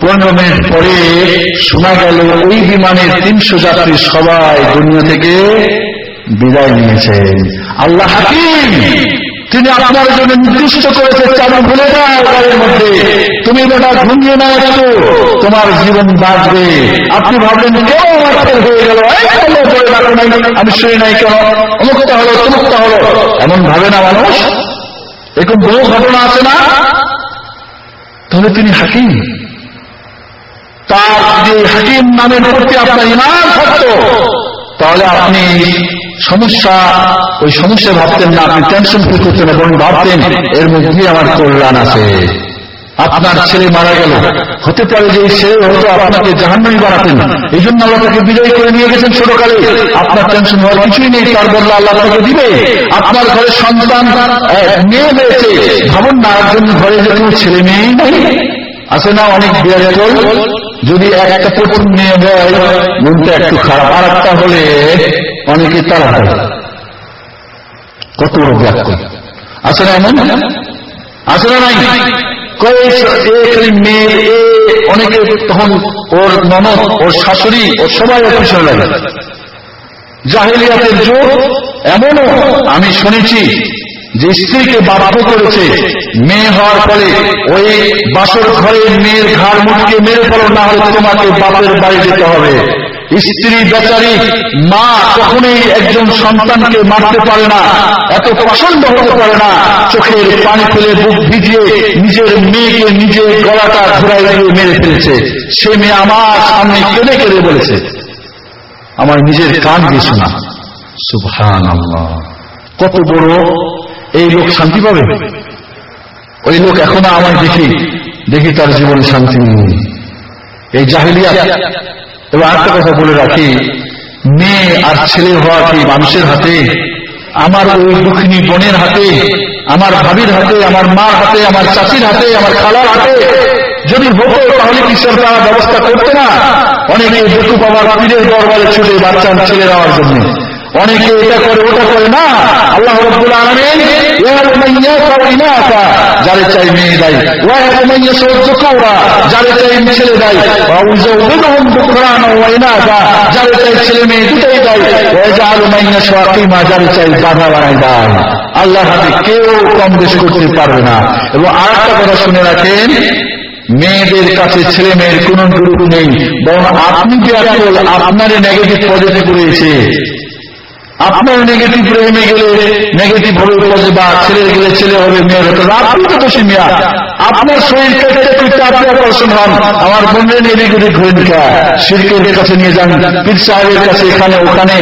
পনেরো মিনিট পরে শোনা গেল, ওই বিমানের তিনশো যাত্রী সবাই দুনিয়া থেকে বিদায় নিয়েছেন। আল্লাহ হাকিম! তিনি আপনার জন্য নির্দিষ্ট করেছে চালু ভুলে গাড়ির মধ্যে। তুমি বেটা ঘুমিয়ে না একটু তোমার জীবন বাঁচবে। আপনি ভাবলেন, কেউ হয়ে গেল? আমি শুনি নাই কেন? অমুকটা হলো, তমুকটা হলো। এমন ভাবে না মানুষ? এরকম বহু ঘটনা আছে না? তাহলে তিনি হাকিম। তার যে হাকিম নামের প্রতি আপনার ইমান থাকতো তাহলে আপনি সমস্যা, ওই সমস্যা ভাবতেন না, আপনি টেনশন ফিল করতেন এবং ভাবতেন, এর মধ্যেই আমার কল্যাণ আছে। আপনার ছেলে মারা গেল। হতে পারে যে ছেলে হয়তো আপনাকে জাহান্নামি বানাতেন। এই জন্য আল্লাহ তাকে বিজয় করে নিয়ে গেছেন ছোটকালে। আপনার টেনশন হওয়ার কিছুই নেই, তার বদলা আল্লাহ তাকে দিবে। আপনার ঘরে সন্তান মেয়ে হয়েছে। ভাবুন না, একজন ঘরে যে কোনো ছেলে মেয়েই নেই। আছে না অনেক বিয়াজল যদি একটা প্রথম মেয়ে হয় মনটা একটু খারাপ। আর একটা হলে অনেকে তারা হয় কত বড় ব্যাক আছে না এমন? আছে না নাই? মেয়ে অনেকে তখন ওর ননদ, ওর শাশুড়ি, ওর সবাই পিছনে লাগে জাহেলিয়াতের যুগ এমনও আমি শুনেছি যে স্ত্রীকে বাধ্য করেছে, মেয়ে হওয়ার ফলে ওই বাসর ঘরে মেয়ের ঘাড় মুটকে মেরে ফেলো, না হলে তোমাকে বাপের বাড়ি যেতে হবে। স্ত্রী বেচারি, মা কখনোই একজন সন্তানকে মারতে পারে না, এত পছন্দ হতে পারে না। চোখের পানি ফেলে বুক ভিজিয়ে নিজের মেয়েকে নিজের গলাটা ঘুরাই লাগিয়ে মেরে ফেলেছে। সে মেয়ে আমার সামনে কেঁদে কেঁদে বলেছে, আমার নিজের কান দিয়ে শোনা সুভান কত বড় এই লোক শান্তি পাবে? ওই লোক এখনও আমায় দেখি দেখি তার জীবনে শান্তি নেই। এই জাহিলিয়া এবার আরেকটা কথা বলে রাখি, মেয়ে আর ছেলে হওয়া কি মানুষের হাতে? আমার ওই দুঃখিনী বোনের হাতে, আমার ভাবির হাতে, আমার মার হাতে, আমার চাচির হাতে, আমার খালার হাতে? যদি হতো তাহলে কি সরকার ব্যবস্থা করতে না? অনেকে বেকু বাবার পীরের দরবারে ছুটে বাচ্চার ছেলে দেওয়ার জন্য অনেকে এটা করে ওটা করে না। আল্লাহ রব্বুল আলামিন যারে চাই মেয়ে দেয়। যারে চাই ছেলে দেয়। যারে চাই ছেলে মেয়ে দুটোই দেয়। যারে চাই বাধা বানাই দেয়। আল্লাহ হাতে কেউ কম বেশি করতে পারবে না। এবং আরেকটা কথা শুনে রাখেন মেয়েদের কাছে ছেলে মেয়ের কোন গুরুত্ব নেই। বরং আপনি যে আপনার নেগেটিভ পজিটিভ রয়েছে আপনার নেগেটিভ প্রেমে গেলে নেগেটিভ হবে পজে বা ছেলে গেলে ছেলে হবে, মেয়ের হতে। আপনি তো দোষী মিয়া। আপনার শরীর কেটে করতে আপনি আকর্ষণ হন। আমার শিল্পের কাছে নিয়ে যান। পীর সাহেবের কাছে এখানে, ওখানে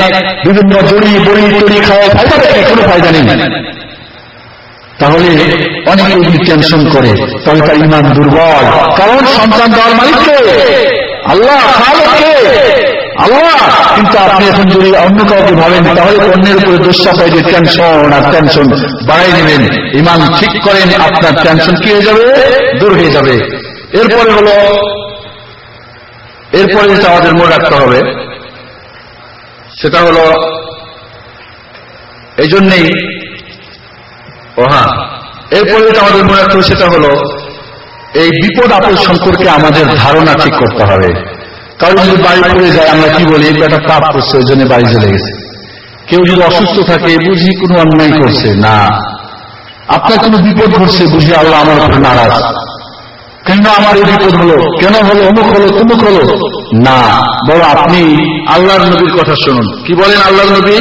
বিভিন্ন জড়ি বড়ি, তড়ি খাওয়া ফায়দা দেখে কোনো ফায়দা নেই। তাহলে অনেকে যদি টেনশন করে। তাহলে তার ইমান দুর্বল। কারণ সন্তান দেওয়ার মালিককে আল্লাহ কিন্তু আপনি এখন যদি অন্য কাউকে ভাবেন, তাহলে অন্যের উপরে যে টেনশন আর টেনশন বাড়াই নেবেন। ইমান ঠিক করেন, আপনার টেনশন কি হয়ে যাবে? দূর হয়ে যাবে। এরপরে এরপরে যেটা আমাদের মনে রাখতে হবে, সেটা হলো এই জন্যেই ও হ্যাঁ এরপরে যেটা আমাদের মনে রাখতে হবে, সেটা হলো, এই বিপদ আপদ সম্পর্কে আমাদের ধারণা ঠিক করতে হবে। কারণ যদি বাড়ি পড়ে যায়, আমরা কি বলি? একটা পাপ করছে, ওই জন্য বাড়ি চলে গেছে। কেউ যদি অসুস্থ থাকে, বুঝি কোনো অন্যায় করছে। না। আপনার কোনো বিপদ ঘটছে, বুঝি আল্লাহ আমার উপরে নারাজ। কেন আমার এই বিপদ হলো? কেন হলো? অমুক হলো, তুমুক হলো? না। বড় আপনি আল্লাহর নবীর কথা শুনুন। কি বলেন আল্লাহর নবী?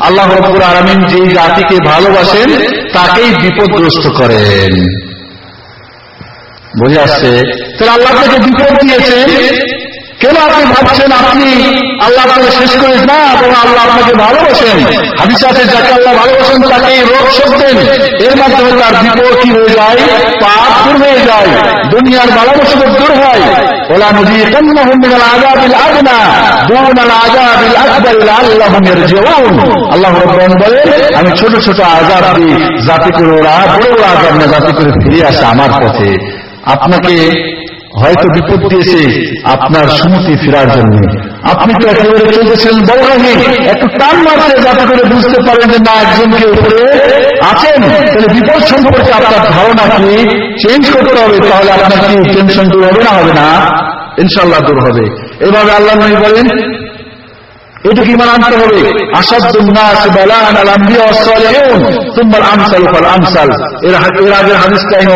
আল্লাহ রাব্বুল আলামিন যেই জাতিকে ভালোবাসেন, তাকেই বিপদগ্রস্ত করেন। বুঝে আসছে তাহলে আল্লাহ আপনাকে বিপদ দিয়েছেন। কেন আপনি ভাবছেন আপনি আল্লাহ আপনাকে শেষ না এবং আল্লাহ আপনাকে ভালোবাসেন। হাদিস আছে যাকে আল্লাহ ভালোবাসেন তাকে রোগ এর মাধ্যমে তার বিপদ কি হয়ে যায়? পাপ দূর হয়ে যায়। দুনিয়ার ভালোবাসা দূর হয়। ওলা নদী আদনা দুনাল আযাবিল আকবার লাআল্লাহুম ইয়ারজিউন। আল্লাহ রাব্বুল বলে আমি ছোট ছোট আযাব দিই যাতে করে ওরা বড় বড় আযাব না যাতে করে ফিরে আসে আমার পথে। আপনাকে হয়তো বিপদ দিয়েছে আপনার সুমতি ফেরার জন্য। আপনি তো একেবারে চলতেছিলেন বড়রাহি একটু টান মারছে যাতে করে বুঝতে পারেন যে না, একজনকে উপরে আছেন। তাহলে বিপদ সম্পর্কে আপনার ধারণা কি? চেঞ্জ করতে হবে, তাহলে আপনার কি টেনশন দূর হবে না? হবে না। ইনশাল্লাহ দূর হবে। এভাবে আল্লাহ বলেন এটা কি মান আনতে হবে।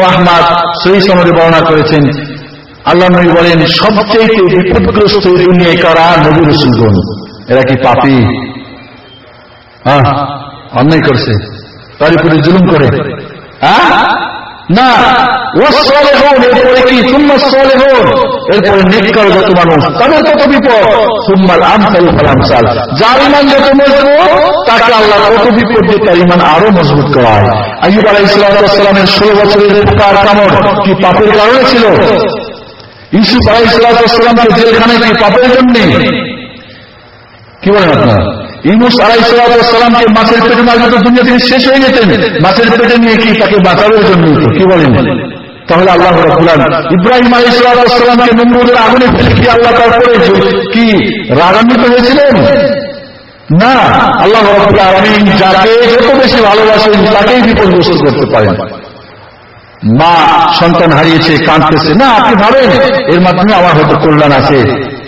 আহমদ সহি সনদে বর্ণনা করেছেন। আল্লাহ নবী বলেন সবচেয়ে বিপদগ্রস্ত দুনিয়ায় কারা? নবী রসুলগণ এরা কি পাপী? হ্যাঁ অন্যায় করছে। তার উপরে জুলুম করে। হ্যাঁ? না। কি? তাকে আরও মজবুত করায়। আইয়ুব আলাইহিস সালামের ষোলো বছরের কার কামড় কি পাপের কারণে ছিল? ইউসুফ আলাইসালামকে জেলখানায় কি পাপের জন্য? কি বলেন আপনারা? ইউনুস আলাইসালামকে মাছের পেটে না তো দুনিয়া থেকে শেষ হয়ে যেতেন। মাছের পেটে নিয়ে কি তাকে বাঁচানোর জন্য? কি বলেন? তাহলে আল্লাহ রকুলান ইব্রাহিম আলাইসালামকে নমরুদের আগুনে ফেলে কি আল্লাহ তারপরে কি রাগান্বিত হয়েছিলেন? না। আল্লাহ আলমিন যাকে যত বেশি ভালোবাসেন, তাকেই বিপদগ্রস্ত করতে পারেন। মা সন্তান হারিয়েছে, কাঁদতেছে। না, আপনি ভাবেন, এর মাধ্যমে আমার হয়তো কল্যাণ আছে।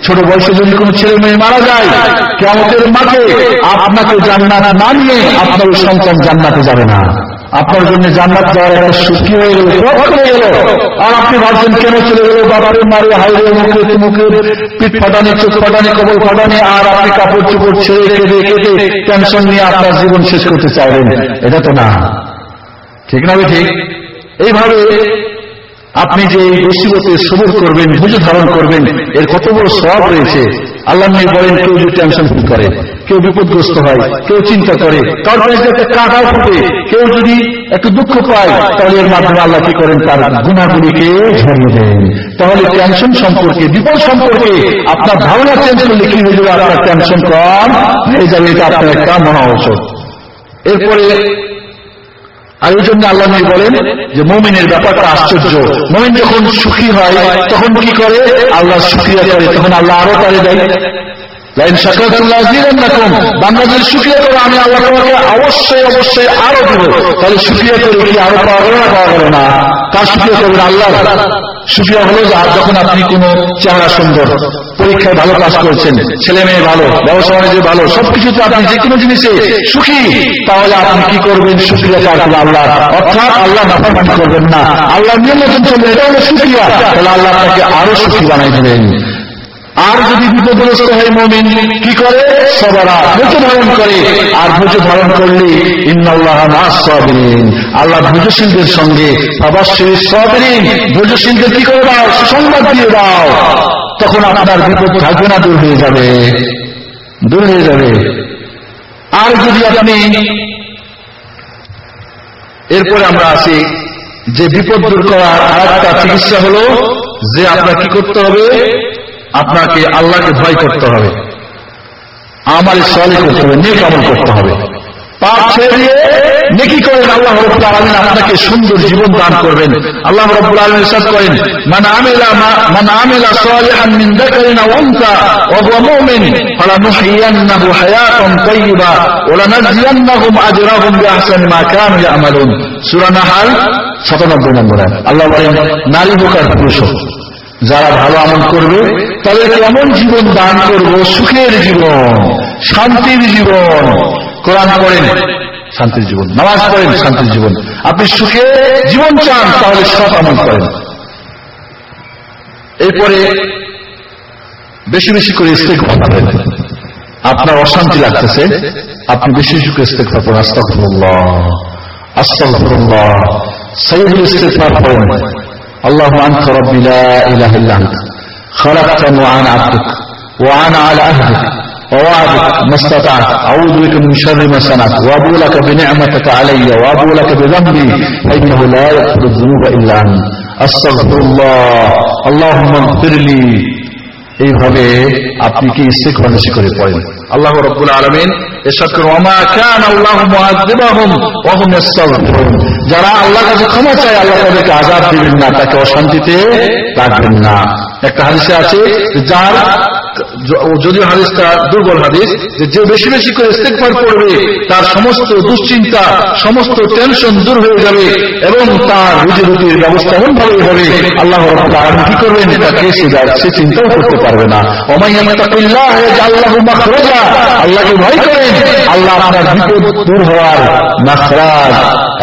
ছোট বয়সে যদি কোনো ছেলে মেয়ে মারা যায় কেমতের মাঠে আপনাকে জান্নাত না নিয়ে আপনার সন্তান জান্নাতে যাবে না। আপনার জন্য জান্নাত যাওয়ার সুখী হয়ে গেল হয়ে গেল। আর আপনি ভাবছেন, কেন চলে গেল? বাবারে, মারে হাইরে মুখে মুখে পিঠ ফাটানি, চোখ ফাটানি, কবল ফাটানি, আর আপনি কাপড় চোপড় ছেড়ে কেঁদে কেটে টেনশন নিয়ে আপনার জীবন শেষ করতে চাইবেন এটা তো না। ঠিক না ঠিক? এইভাবে আপনি যে এই মুসিবতে করবেন বুঝে ধারণ করবেন, এর কত বড় সব রয়েছে? আল্লাহ বলেন, কেউ যদি টেনশন করে। কেউ বিপদগ্রস্ত হয়, কেউ চিন্তা করে কাঁটাও ফুটে, কেউ যদি একটু দুঃখ পায়, তাহলে এর মাধ্যমে আল্লাহ কি করেন? তার গুণাগুলিকে ঝরিয়ে দেন। তাহলে টেনশন সম্পর্কে, বিপদ সম্পর্কে আপনার ধারণা চেঞ্জ করলে কি হয়ে যাবে? আপনার টেনশন কম হয়ে যাবে, এটা আপনার একটা মহা ঔষধ। এরপরে আর এই জন্য আল্লাহ বলেন যে, মোমিনের ব্যাপারটা আশ্চর্য। মোমিন যখন সুখী হয়, তখন কি করে? আল্লাহ সুখিয়া করে, তখন আল্লাহ আরও তারে দেয়। পরীক্ষায় ভালো কাজ করছেন, ছেলে মেয়ে ভালো, ব্যবসা বাণিজ্য ভালো, সবকিছুতে আপনি যে কোনো জিনিসে সুখী, তাহলে আপনি কি করবেন? সুক্রিয়া কাটবে আল্লাহ অর্থাৎ আল্লাহ নাফারমানি করবেন না। আল্লাহ নিয়ম চলবে এটা হলো সুক্রিয়া তাহলে আল্লাহ আপনাকে আরও সুখী বানাই দেবেন। আর যদি বিপদগ্রস্ত হয় মমিন, কি করে? সবারা ধৈর্য ধারণ করে। আর ধৈর্য ধারণ করলে ইন্নাল্লাহ সাবিরিন। আল্লাহ ধৈর্যশীলদের সঙ্গে অবশ্যই সাবিরিন। ধৈর্যশীলদের কি করে দাও? সুসংবাদ দিয়ে দাও। তখন আপনার বিপদ থাকবে না, দূর হয়ে যাবে। দূর হয়ে যাবে। আর যদি আপনি এরপরে আমরা আসি, যে বিপদ দূর করার আর একটা চিকিৎসা হলো যে আপনার কি করতে হবে? আপনাকে আল্লাহকে ভয় করতে হবে। আমার সলে করতে হবে, নেক আমল করতে হবে। আল্লাহ রব্বুল আলমিন, আপনাকে সুন্দর জীবন দান করবেন। আল্লাহ রব্বুল আলমিন সাদ করেন আমিলা আমিলা সালিহান যাকারিন আও উনসা, ওয়া মুমিন ফালানুহইয়ান্নাহু হায়াতান তাইয়্যিবা ওয়া লানাজিয়ান্নাহুম আজরাহুম বিআহসানি মা কানু ইয়ামালুন। সূরা নাহাল 97 নম্বর আল্লাহ বলেন, নারী হোক পুরুষ যারা ভালো আমল করবে, তাদেরকে এমন জীবন দান করব, সুখের জীবন, শান্তির জীবন। কোরআন করেন শান্তির জীবন। নামাজ পড়েন, শান্তির জীবন। আপনি সুখে জীবন চান, তাহলে সব আমল করেন। এরপরে বেশি বেশি করে ইস্তেক পাবেন আপনার অশান্তি লাগতেছে, আপনি বেশি বেশি করে ইস্তেক পাবেন আস্তাফরুল্লাহ আস্তাফরুল্লাহ সৈয়দ ইস্তেক পাবেন اللهم أنت ربي لا إله إلا أنت. خلقتني وأنا عبدك وأنا على أهلك ووعدك ما استطعت. أعوذ بك من شر ما صنعت وأبو لك بنعمتك علي وأبو لك بذنبي. فإنه لا يغفر الذنوب إلا أنت. أستغفر الله. اللهم اغفر لي. এইভাবে আপনি কি ইস্তেকি করে পড়েন? আল্লাহ রব্বুল আলমিন যারা আল্লাহ কাছে ক্ষমা চায়, আল্লাহ তাদেরকে আজাদ দিবেন না, তাকে অশান্তিতে রাখবেন না। একটা হাদিসে আছে যার যদিও হাদিসটা দুর্বল হাদিস, যে বেশি বেশি করে ইস্তেকবার পড়বে, তার সমস্ত দুশ্চিন্তা, সমস্ত টেনশন দূর হয়ে যাবে এবং তার রুজি রুটির ব্যবস্থা এমন ভাবে হবে, আল্লাহ কি করবেন? তাকে সে সে চিন্তাও করতে পারবে না। আল্লাহকে ভয় করেন, আল্লাহ আপনার বিপদ দূর হওয়ার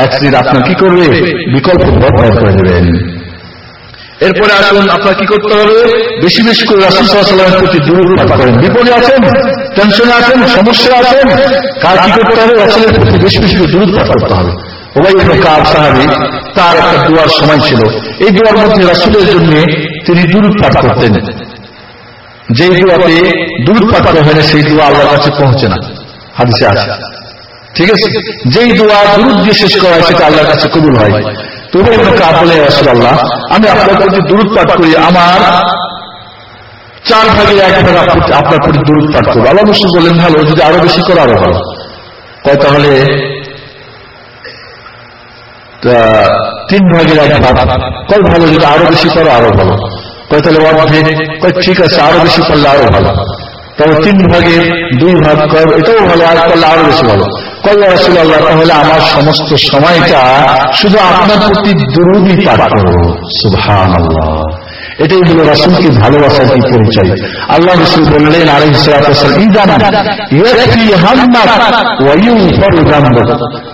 একদিন আপনার কি করবে? বিকল্প ভয় করে দেবেন। এরপরে আসুন, আপনার কি করতে হবে? বেশি বেশি করে রাসুলের প্রতি বিপদে আছেন, টেনশনে আছেন সমস্যা আছেন, কার কি করতে হবে? রাসুলের প্রতি বেশি বেশি করে দূরপাত করতে হবে। ওবাই সাহাবি, তার একটা দোয়ার সময় ছিল। এই দোয়ার মধ্যে রাসুলের জন্য তিনি পাঠ করতেন। যেই দোয়াতে দূরত পাঠ হয় না, সেই দোয়া কাছে পৌঁছে না। হাদিসে ঠিক আছে? যেই দোয়া দূরত দিয়ে শেষ করা হয়, সেটা আল্লাহর কাছে কবুল হয়। তো ওবাই কাব বলে আমি আপনার প্রতি দূরত করি, আমার চার ভাগে এক ভাগ আপনার প্রতি দূরত পাঠ করব। আল্লাহ রসুল বললেন, ভালো, যদি আরও বেশি করে, আরও ভালো। কয় তাহলে তিন ভাগের এক ভাগ। কয় ভালো, যদি আরও বেশি করো, আরও ভালো। কয় তাহলে ঠিক আছে, আরও বেশি করলে আরও ভালো। তবে তিন ভাগের দুই ভাগ কর এটাও ভালো আর করলে আরও বেশি ভালো। কয় রাসুল আল্লাহ তাহলে আমার সমস্ত সময়টা শুধু আপনার প্রতি দুরুদি পাঠ সুভান এটাই হলো রাসুলকে ভালোবাসার কি পরিচয়। আল্লাহ রসুল বললেন আলহ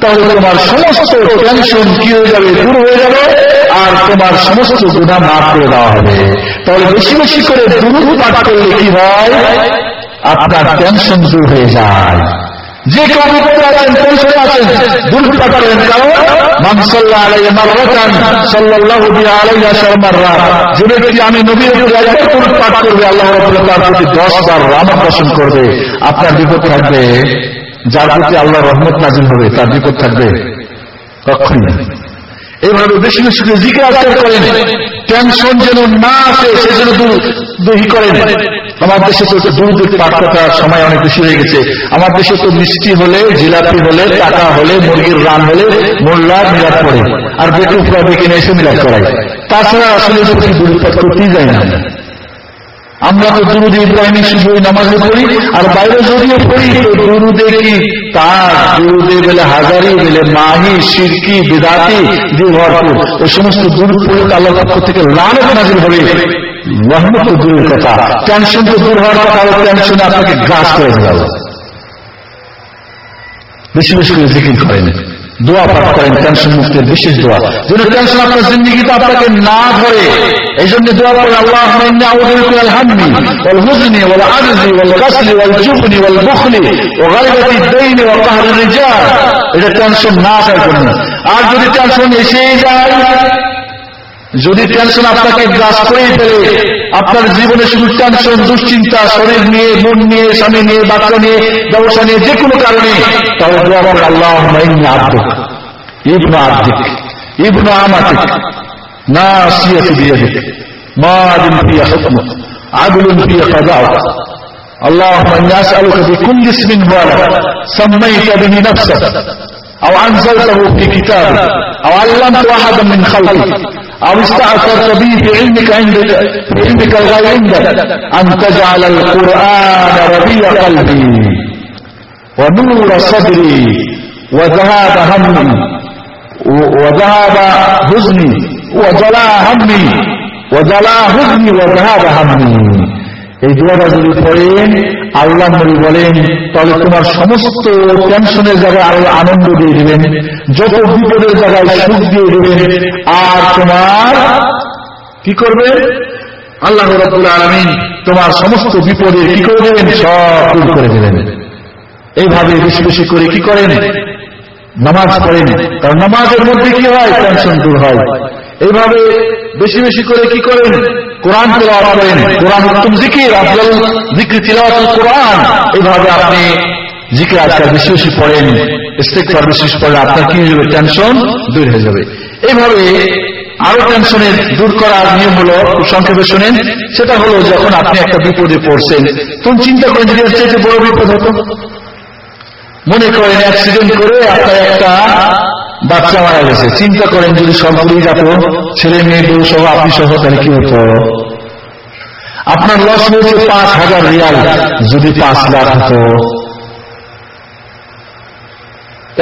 তাহলে তোমার সমস্ত টেনশন কি হয়ে যাবে? দূর হয়ে যাবে আর তোমার সমস্ত গুণা মাফ করে দেওয়া হবে। তাহলে বেশি বেশি করে দূর পাঠ করলে কি হয়? আপনার টেনশন দূর হয়ে যায়। যে ব্যক্তি আমি করবে, আল্লাহ রাব্বুল তার প্রতি 10 বার রহমত পোষণ করবে। আপনার বিপদ থাকবে, যার প্রতি আল্লাহ রহমত নাজিল হবে, তার বিপদ থাকবে কখনই না। এইভাবে বেশি বেশি জিকে আজকাল করেন। টেনশন যেন না আসে, সেজন্য দূর করেন। আমার দেশে তো দুধ পাঠ করার সময় অনেক বেশি হয়ে গেছে। আমার দেশে তো মিষ্টি হলে, জিলাপি হলে, টাকা হলে, মুরগির রান হলে মোল্লা মিলাদ পড়ে। আর বেটু কিনে এসে মিলাদ করায়। তাছাড়া আসলে দুর্পাত করতেই যায় না। আমরা তো দুরুদে ইব্রাহিমী শুধু নামাজে পড়ি, আর বাইরে যদিও পড়ি, তো দুরুদে কি তার? দুরুদে বেলে হাজারি, বেলে মাহি, সিরকি, বিদাতি দিয়ে ভরপুর। ওই সমস্ত দূর পড়ে আল্লাহ পক্ষ থেকে লালত নাজিল হবে। রহমত দূরের কথা। টেনশন তো দূর হওয়ার কথা টেনশনে আপনাকে গ্রাস করে দেওয়া বেশি বেশি করে জিকির করেন। দোয়া পাঠ করেন টেনশন মুক্তির বিশেষ দোয়া যদি টেনশন আপনার জিন্দিগিতে আপনাকে না ধরে এই জন্য দোয়া করে আল্লাহ হামনি ওল হুজনি ওল আজলি ওল গাছলি ওল জুবনি ওল বুখলি ও গালগাতি দৈনি ও কাহারি রিজা এটা টেনশন না আসার জন্য আর যদি টেনশন এসে যায় যদি টেনশন আপনাকে গ্রাস করেই ফেলে আপনার জীবনে শুধু টেনশন দুশ্চিন্তা শরীর নিয়ে মন নিয়ে স্বামী নিয়ে বাচ্চা নিয়ে ব্যবসা নিয়ে যে কোনো কারণে তাহলে আমার আল্লাহ আব্দুক ইবনু আব্দিক ইবনু আমাতিক না সিয়াতি বিয়াদিক মাদিন ফিয়া হুকমুক عدل في قضاءك اللهم اني اسالك بكل اسم هو لك سميت به نفسك أو أنزلته في كتابك أو علمت أحدا من خلقك أو استعثرت به في علمك عندك في علمك الغير عندك أن تجعل القرآن ربيع قلبي ونور صدري وذهاب همي وذهاب حزني وجلاء همي وجلاء حزني وذهاب همي. এই দোয়াটা যদি পড়েন আল্লাহ নবী বলেন, তাহলে তোমার সমস্ত টেনশনের জায়গায় আরও আনন্দ দিয়ে দেবেন, যত বিপদের জায়গায় সুখ দিয়ে দেবেন, আর তোমার কি করবে? আল্লাহ রবুল আলমিন তোমার সমস্ত বিপদে কি করে দেবেন? সব করে দেবেন। এইভাবে বেশি বেশি করে কি করেন? নামাজ পড়েন। কারণ নামাজের মধ্যে কি হয়? টেনশন দূর হয়। এইভাবে বেশি বেশি করে কি করেন? কোরআন করেন। কোরআন উত্তম জিকির, আফজল জিকির তিলাওয়াত কোরআন। এইভাবে আপনি জিকির আজকাল বেশি বেশি পড়েন ইস্তেকবার বিশেষ পড়লে আপনার কি হয়ে টেনশন দূর হয়ে যাবে। এইভাবে আরও টেনশনের দূর করার নিয়ম হলো, সংক্ষেপে শোনেন, সেটা হলো যখন আপনি একটা বিপদে পড়ছেন, তখন চিন্তা করেন যদি চাইতে বড় বিপদ হতো। মনে করেন অ্যাক্সিডেন্ট করে আপনার একটা বাচ্চা মারা গেছে। চিন্তা করেন, যদি সবগুলোই যাত ছেলে, মেয়ে, বউ সহ, আপনি সহ, তাহলে কি হতো? আপনার লস হয়েছে পাঁচ হাজার রিয়াল, যদি পাঁচ লাখ হতো।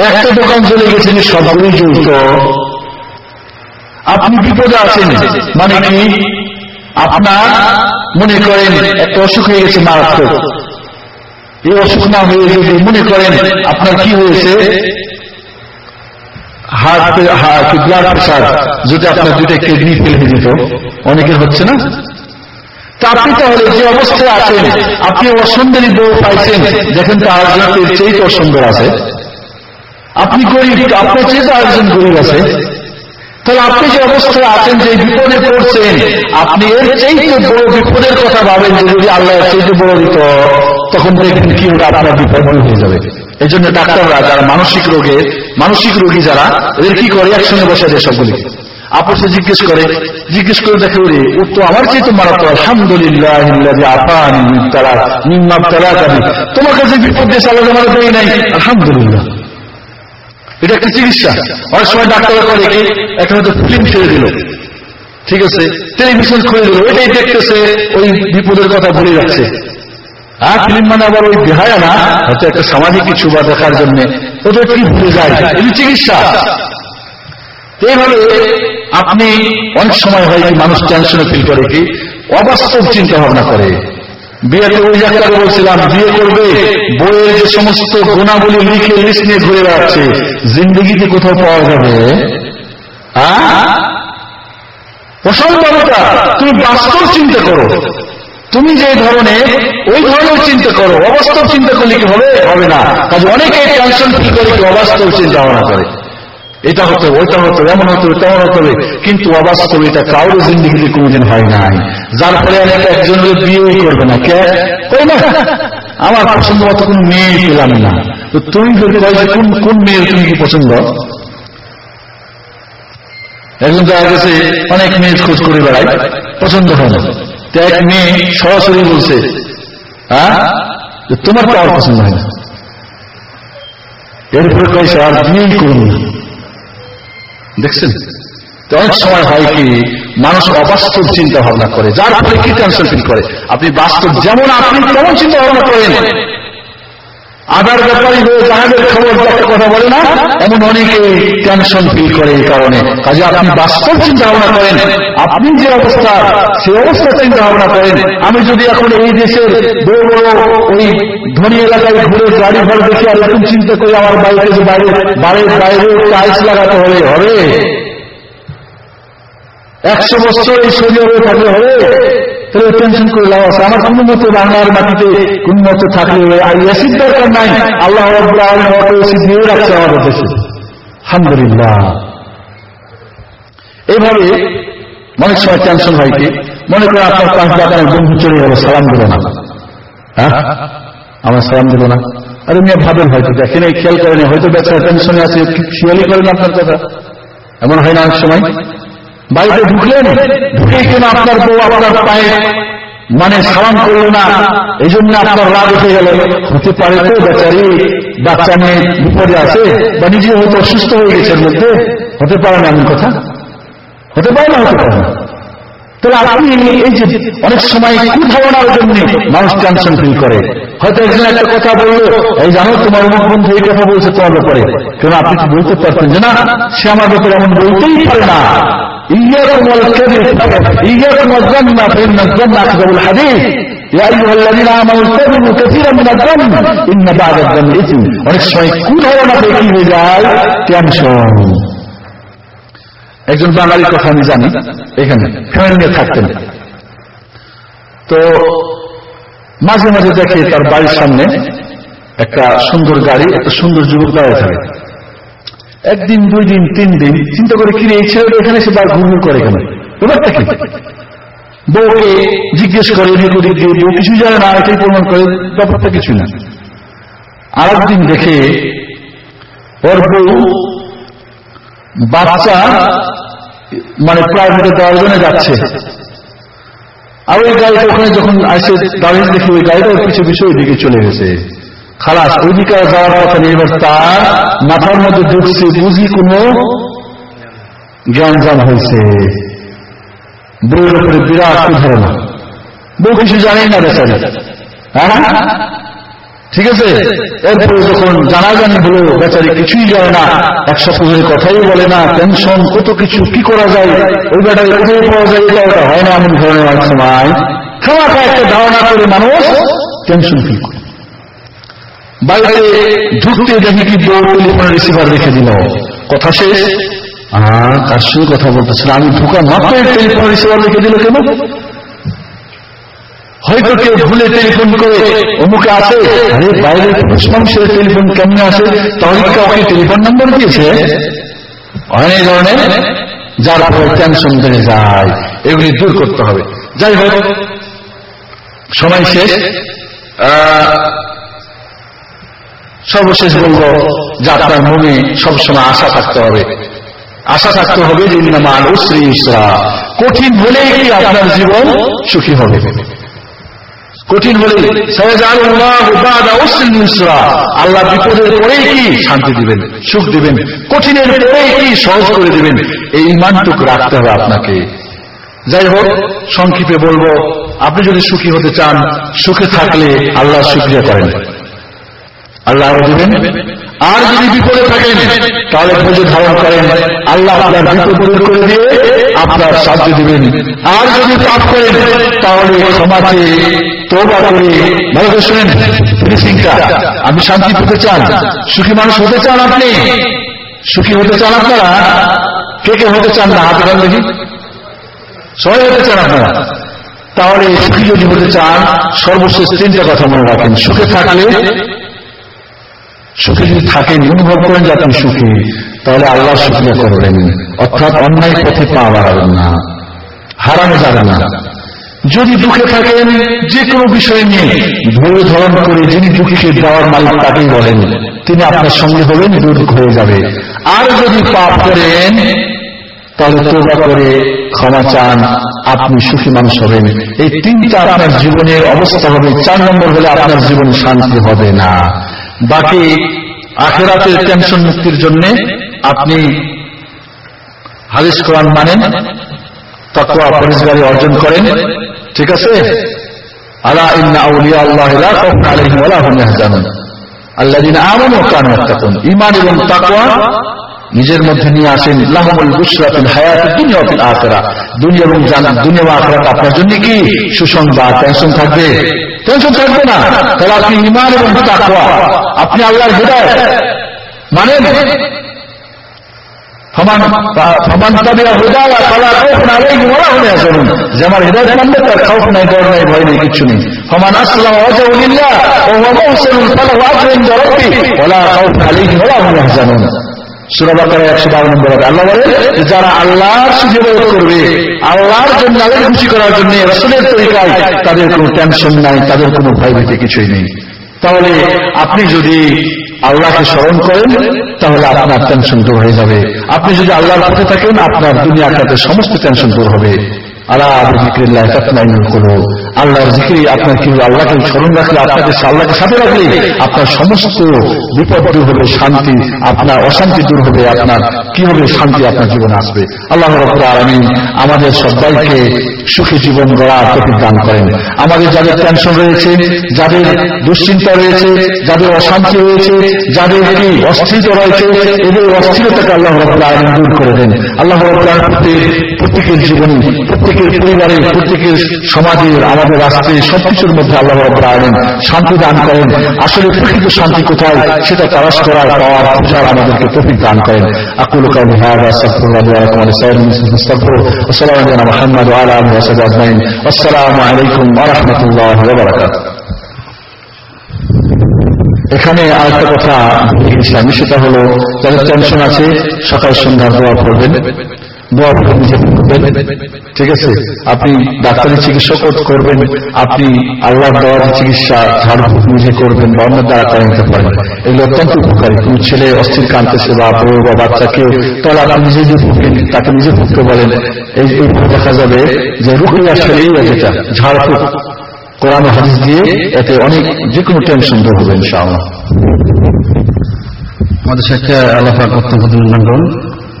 একটা দোকান চলে গেছে সবগুলোই চলত আপনি বিপদে আছেন মানে কি? আপনার মনে করেন একটা অসুখ হয়ে গেছে মারাত্মক। এই অসুখ না হয়ে যদি মনে করেন, আপনার কি হয়েছে? হার্ট ব্লাড প্রেশার যদি আপনার দুটা কিডনি ফেল যেত। অনেকের হচ্ছে না? তা আপনি তাহলে যে অবস্থায় আছেন, আপনি অসুন্দরী বউ পাইছেন, দেখেন তার চেয়ে তো অসুন্দর আছে। আপনি গরিব, আপনার চেয়ে তো একজন গরিব আছে। তাহলে আপনি যে অবস্থায় আছেন, যে বিপদে পড়ছেন, আপনি এর চাইতে বড় বিপদের কথা ভাবেন যে যদি আল্লাহ চাইতে বড় দিত তখন দেখবেন কি ওটা আপনার বিপদ হয়ে যাবে। এই জন্য ডাক্তাররা যারা মানসিক রোগে, মানসিক রোগী যারা, এদের কি করে? একসঙ্গে বসে দেয় সবগুলি। আপসে জিজ্ঞেস করে জিজ্ঞেস করে দেখে ওরে ও তো আমার চেয়ে তো মারাত্মক, আলহামদুলিল্লাহ আপান তারা নিম্মাব তারা তোমার কাছে বিপদ দিয়ে চালাতে মারা দেয় নাই। আলহামদুলিল্লাহ। এটা একটা চিকিৎসা। অনেক সময় ডাক্তার করে কি, একটা হয়তো ফিল্ম ছেড়ে দিল। ঠিক আছে? টেলিভিশন খুলে দিল। এটাই দেখতেছে, ওই বিপদের কথা ভুলে যাচ্ছে। আর ফিল্ম মানে আবার ওই দেহায় না হয়তো একটা সামাজিক কিছু বা দেখার জন্য। ওদের কি ভুলে যায়? এই চিকিৎসা। এইভাবে আপনি অনেক সময় হয় মানুষ টেনশনে ফিল করে কি, অবাস্তব চিন্তা ভাবনা করে। বিয়েতে ওই জায়গাটা বলছিলাম, বিয়ে করবে? বইয়ের যে সমস্ত গুণাবলী লিখে লিস্ট নিয়ে ঘুরে বেড়াচ্ছে, জিন্দগিতে কোথাও পাওয়া যাবে? অসম্ভবতা তুমি বাস্তব চিন্তা করো। তুমি যে ধরনের, ওই ধরনের চিন্তা করো। অবাস্তব চিন্তা করলে কি হবে? হবে না। কাজে অনেকে টেনশন ফিল করে কি অবাস্তব চিন্তা ভাবনা করে। এটা হতো ওইটা হতো এমন হতো তেমন হতো কিন্তু অবাস্তব এটা কাউরে জিন্দিগিতে কোনোদিন হয় নাই। যার ফলে অনেক একজনের বিয়েই করবে না। কে? কই না? আমার পছন্দ মতো কোন মেয়ে পেলাম না। তো তুমি যদি কোন কোন মেয়ের তুমি কি পছন্দ? একজন দেখা গেছে, অনেক মেয়ে খোঁজ করে বেড়ায়, পছন্দ হয় না। তো এক মেয়ে সরাসরি বলছে হ্যাঁ? তোমার আর পছন্দ হয় না। এরপরে কয়েছে আর বিয়েই করুন না। দেখছেন? অনেক সময় হয় কি, মানুষ অবাস্তব চিন্তা ভাবনা করে, যার ফলে কি টেনশন ফিল করে? আপনি বাস্তব যেমন আপনি, তেমন চিন্তা ভাবনা করেন। আধার ব্যাপারী জাহাজের খবর একটা কথা বলে না, এমন অনেকে টেনশন ফিল করে এই কারণে। কাজে আপনি বাস্তব চিন্তা ভাবনা করেন, আপনি যে অবস্থা, সে অবস্থা চিন্তা ভাবনা করেন। আমি যদি এখন এই দেশের বড় বড় ওই ধনী এলাকায় ঘুরে গাড়ি ঘর দেখে আর এরকম চিন্তা করি, আমার যে বাইরে, বাড়ির বাইরে টাইলস লাগাতে হবে হবে? একশো বছর এই আরবে থাকলে হবে। তাহলে টেনশন করে লাভ আছে। আমার কোনো মতো বাংলার মাটিতে কোন মতো থাকলে আর এসিড দরকার নাই। আল্লাহ এসিড দিয়ে রাখছে আমাদের দেশে আলহামদুলিল্লাহ। এইভাবে অনেক সময় টেনশন হয় কি? মনে করে আপনার পাঁচ বাগানের বন্ধু চলে গেল, সালাম দিল না। হ্যাঁ? আমার সালাম দিল না। আরে মেয়ে ভাবেন হয়তো দেখেন এই খেয়াল করেন, হয়তো বেচারা টেনশনে আছে। খেয়ালই করেন আপনার কথা। এমন হয় না অনেক সময়। বাড়িতে ঢুকলেন, ঢুকে কেন আপনার বউ আপনার পায়ে মানে সালাম করল না? এই জন্য আপনার রাগ উঠে গেল। হতে পারে তো বেচারি বাচ্চা মেয়ে বিপদে আছে বা নিজে হয়তো অসুস্থ হয়ে গেছে এর মধ্যে। হতে পারে না এমন কথা? হতে পারে না, হতে পারে এই অনেক সময় কুধারণার জন্য মানুষ টেনশন ফিল করে। হয়তো একজন একটা কথা বলল, এই জানো, তোমার অমুক বন্ধু এই কথা বলছে তোমার ব্যাপারে। কেন আপনি কি বলতে পারতেন যে না, সে আমার ব্যাপারে এমন বলতেই পারে না? إياكم والكذب إياكم والظن فإن الظن أكذب الحديث يا أيها الذين آمنوا اتبعوا كثيرا من الظن إن بعد الظن إثم অনেক সময় কোন ধারণা থেকে হয়ে যায় টেনশন একজন বাঙালির কথা আমি জানি এখানে ফ্যামিলি নিয়ে থাকতেন তো মাঝে মাঝে দেখে তার বাড়ির সামনে একটা সুন্দর গাড়ি একটা সুন্দর যুবক দাঁড়িয়ে থাকে একদিন, দুই দিন, তিন দিন, চিন্তা করে কিনে এই ছেলেটা এখানে সে বার ঘুরঘুর করে এখানে ব্যাপারটা কি? বউকে জিজ্ঞেস করে নিকুটি বউ কিছু জানে না, এটাই প্রমাণ করে, ব্যাপারটা কিছু না। আর একদিন দেখে ওর বউ বাচ্চা মানে প্রাইভেটে জন্য যাচ্ছে। আর ওই গাড়িটা ওখানে যখন আসে, দাঁড়িয়ে দেখে ওই গাড়িটা ওর কিছু বিষয় দিকে চলে গেছে। খালাস, ওইদিকে যাওয়ার কথা এবার তার, মাথার মধ্যে ঢুকছে, বুঝি কোন জ্ঞানজাম হয়েছে। বউয়ের উপরে বিরাট ধারণা বউ কিছু জানেই না বেচারি হ্যাঁ? ঠিক আছে? এরপরে যখন জানাজানি হলো, বেচারি কিছুই জানে না, এক সপ্তাহের কথাই বলে না, টেনশন, কত কিছু, কি করা যায়? ওই বেটারে কোথায় পাওয়া যায়? এটা ওটা হয় না এমন ধরনের অনেক সময় খাওয়া একটা ধারণা করে মানুষ টেনশন ফিল করে। বাড়িতে ঢুকতে দেখি কি টেলিফোনের রিসিভার রেখে দিল। কথা শেষ। তার সঙ্গে কথা বলতেছিল। আমি ঢুকা মাত্র টেলিফোন রিসিভার রেখে দিল কেন? হয়তো কেউ ভুলে টেলিফোন করে অমুকে আছে? আরে বাইরে মানুষের টেলিফোন কেমনে আছে তাহলে কাউকে টেলিফোন নম্বর দিয়েছে। অনেক ধরনের। যার পরে টেনশন বেড়ে যায়। এগুলি দূর করতে হবে। যাই হোক সময় শেষ। আহ, সর্বশেষ বলব যে আপনার মনে সবসময় আশা থাকতে হবে। আশা থাকতে হবে যে ইন্নামাল উসরি ইসরা। কঠিন হলেই কি আপনার জীবন সুখী হবে? কঠিন হলে আল্লাহ বিপদের পরেই কি শান্তি দিবেন, সুখ দিবেন, কঠিনের পরেই কি সহজ করে দিবেন, এই ইমানটুকু রাখতে হবে আপনাকে। যাই হোক, সংক্ষেপে বলব, আপনি যদি সুখী হতে চান, সুখে থাকলে আল্লাহ সুক্রিয়া করেন। আল্লাহ দিবেন আর যদি বিপদে থাকেন, তাহলে ধৈর্য ধারণ করেন। আল্লাহ আপনার বিপদ দূর করে দিয়ে আপনার সাহায্য দিবেন। আর যদি পাপ করেন, তাহলে সমাজে তোবা করে ভালো করে শুনেন আমি শান্তি পেতে চান, সুখী মানুষ হতে চান আপনি? সুখী হতে চান আপনারা? কে কে হতে চান না? হাতে গান দেখি। সবাই হতে চান আপনারা? তাহলে সুখী যদি হতে চান, সর্বশেষ তিনটা কথা মনে রাখেন। সুখে থাকলে সুখে। যদি থাকেন অনুভব করেন যে আপনি সুখী তাহলে আল্লাহ সুখিয়া করবেন। অর্থাৎ অন্যায় পথে পা বাড়াবেন না হারানো যাবে না। যদি দুঃখে থাকেন যে কোনো বিষয় নিয়ে ধৈর্য ধারণ করে যিনি দুঃখীকে দেওয়ার মালিক তাকেই বলেন তিনি আপনার সঙ্গে হবেন দূর হয়ে যাবে। আর যদি পাপ করেন তাহলে তোবা করে ক্ষমা চান আপনি সুখী মানুষ হবেন। এই তিনটা আপনার জীবনের অবস্থা হবে চার নম্বর হলে আপনার জীবন শান্তি হবে না। বাকি আখেরাতের টেনশন মুক্তির জন্য আপনি হাদিস কোরআন মানেন, তকওয়া পরিষ্কারী অর্জন করেন, ঠিক আছে? আলা ইন্না আল্লাহ ঈমান এবং তাকওয়া নিজের মধ্যে নিয়ে আসেন, লাহুমুল বুশরা ফিল দুনিয়া ফিল আখিরা। দুনিয়া এবং জান্নাত দুনিয়া ও আখিরাত আপনার জন্য কি? সুসংবাদ, টেনশন থাকবে? টেনশন থাকবে না। তাহলে আপনি ঈমান এবং তাকওয়া, আপনি আল্লাহর হিদায়াত। মানেন? ফমান ফমান তাবিয়া ফালা ওয়া তার নাই, ডর নাই, ভয় নেই কিছু নেই। ফমান আসলামা ওয়াজহু লিল্লাহ ওয়া হুয়া মুহসিনুন, ফালাহু আজরুন ওয়া লা ওয়া যারা আল্লাহর সুযোগ করবে, আল্লাহর জন্য আল্লাহ খুশি করার জন্য তরিকায় তাদের কোনো টেনশন নাই, তাদের কোনো ভয় ভীতি কিছুই নেই। তাহলে আপনি যদি আল্লাহকে স্মরণ করেন, তাহলে আপনার টেনশন দূর হয়ে যাবে। আপনি যদি আল্লাহ পথে থাকেন, আপনার দুনিয়া সমস্ত টেনশন দূর হবে। শান্তি আপনার, অশান্তি দূর হবে, আপনার কি হবে, শান্তি আপনার জীবনে আসবে। আল্লাহ আমাদের সবাইকে সুখী জীবন গড়া তৌফিক দান করেন। আমাদের যাদের টেনশন রয়েছে, যাদের দুশ্চিন্তা রয়েছে, যাদের অশান্তি রয়েছে, যাদের কি অস্থিরতা রয়েছে, এদের অস্থিরতাকে আল্লাহ রব্বুল আলামিন দূর করে দেন। আল্লাহ আলামিন প্রত্যেকের জীবনে প্রত্যেকের পরিবারে প্রত্যেকের সমাজের, আমাদের রাষ্ট্রে সবকিছুর মধ্যে আল্লাহ আলামিন শান্তি দান করেন। আসলে প্রকৃত শান্তি কোথায়, সেটা তালাশ করার পাওয়ার খোঁজার আমাদেরকে তৌফিক দান করেন। এখানে আরেকটা কথা ভুলে গেছিলাম সেটা হলো যাদের টেনশন আছে, সকাল সন্ধ্যা দোয়া করবেন ঠিক আছে? আপনি ডাক্তারি চিকিৎসা করবেন। আপনি আল্লাহ দেওয়ার চিকিৎসা ঝাড়ফুঁক নিজে করবেন বা অন্য দ্বারা করে নিতে পারেন এগুলো অত্যন্ত উপকারী। কোন ছেলে অস্থির কাঁদতেছে বা বউ বা বাচ্চা কেউ তাহলে আপনি নিজে যে ফুকেন তাকে নিজে ফুকতে বলেন। এই দেখা যাবে যে রুকিয়া সেরেই যেটা, ঝাড়ফুঁক। কোরআন হাদিস দিয়ে এতে অনেক যে কোনো টেনশন দূর হবে, ইনশাআল্লাহ। আমাদের শেখকে আল্লাহ মূল্যায়ন করুন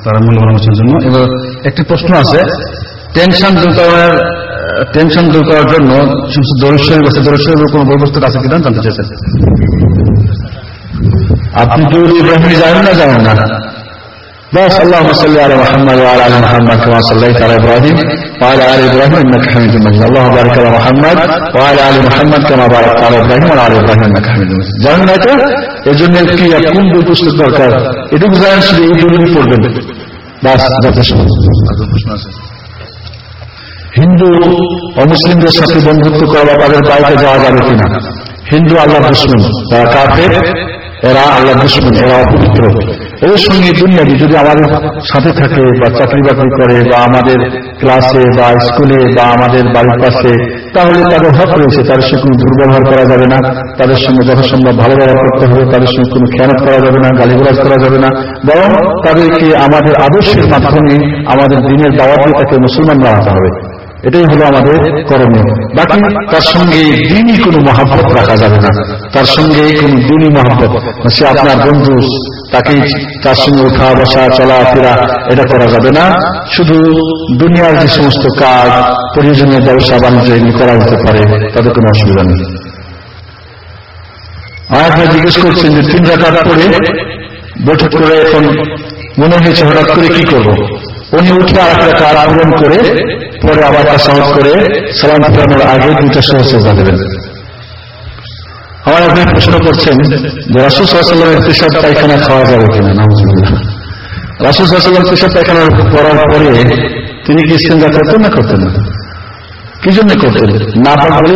তারা মূল্য পরামর্শের জন্য। এবার একটি প্রশ্ন আছে টেনশন দূর করার টেনশন দূর করার জন্য সমস্ত দরিশ্বরের কাছে দরিশ্বরের কোনো বই আছে কিনা জানতে চাইছেন? আপনি যদি ইব্রাহিম যাবেন না যাবেন না? بس اللهم صل على محمد وعلى ال محمد كما صليت على ابراهيم وعلى ال ابراهيم انك حميد مجيد اللهم بارك على محمد وعلى ال محمد كما باركت على ابراهيم وعلى ال ابراهيم انك حميد مجيد জানেন না এটা এর জন্য কি আর কোন বই পুস্তক দরকার এটুকু জানেন শুধু এই দুটোই পড়বেন বাস যথেষ্ট প্রশ্ন আছে হিন্দু অমুসলিমদের সাথে বন্ধুত্ব করা বা তাদের বাড়িতে যাওয়া যাবে কিনা হিন্দু আল্লাহ দুশ্মন তারা কাফের এরা আল্লাহ দুশ্মন, এরা অপবিত্র। এদের সঙ্গে দুনিয়াবি যদি আমাদের সাথে থাকে বা চাকরি বাকরি করে বা আমাদের ক্লাসে বা স্কুলে বা আমাদের বাড়ির পাশে, তাহলে তাদের হক রয়েছে, তাদের সঙ্গে কোনো দুর্ব্যবহার করা যাবে না। তাদের সঙ্গে যথাসম্ভব ভালো ব্যবহার করতে হবে, তাদের সঙ্গে কোনো খেয়ানত করা যাবে না, গালিগুলাজ করা যাবে না। বরং তাদেরকে আমাদের আদর্শের মাধ্যমে আমাদের দিনের দাওয়াত দিয়ে তাকে মুসলমান বানাতে হবে। এটাই হলো আমাদের করণীয়। বাকি তার সঙ্গে দিনই কোনো মহাব্বত রাখা যাবে না। তার সঙ্গে কোনো দিনই মহাব্বত। সে আপনার বন্ধু তাকে তার সঙ্গে উঠা বসা, চলাফেরা এটা করা যাবে না। শুধু দুনিয়ার যে সমস্ত কাজ, প্রয়োজনীয় ব্যবসা বাণিজ্য এগুলি করা যেতে পারে তাদের কোনো অসুবিধা নেই। আর জিজ্ঞেস করছেন যে তিন রাকাত পরে বৈঠক করে এখন মনে হয়েছে হঠাৎ করে কি করব? উনি উঠে আর একটা কার আহ্বান করে, পরে আবার তাসাহত করে, সালাম ফেরানোর আগে দুইটা সহযোগিতা দেবেন আমার আপনি প্রশ্ন করছেন যে রাসুল সাল্লামের পেশাব পায়খানা খাওয়া যাবে কিনা? নামজুল্লাহ রাসুল সাল্লাম পেশাব পায়খানা করার পরে তিনি কি চিন্তা করতেন না করতেন? না কি জন্য করতেন? না পাক বলে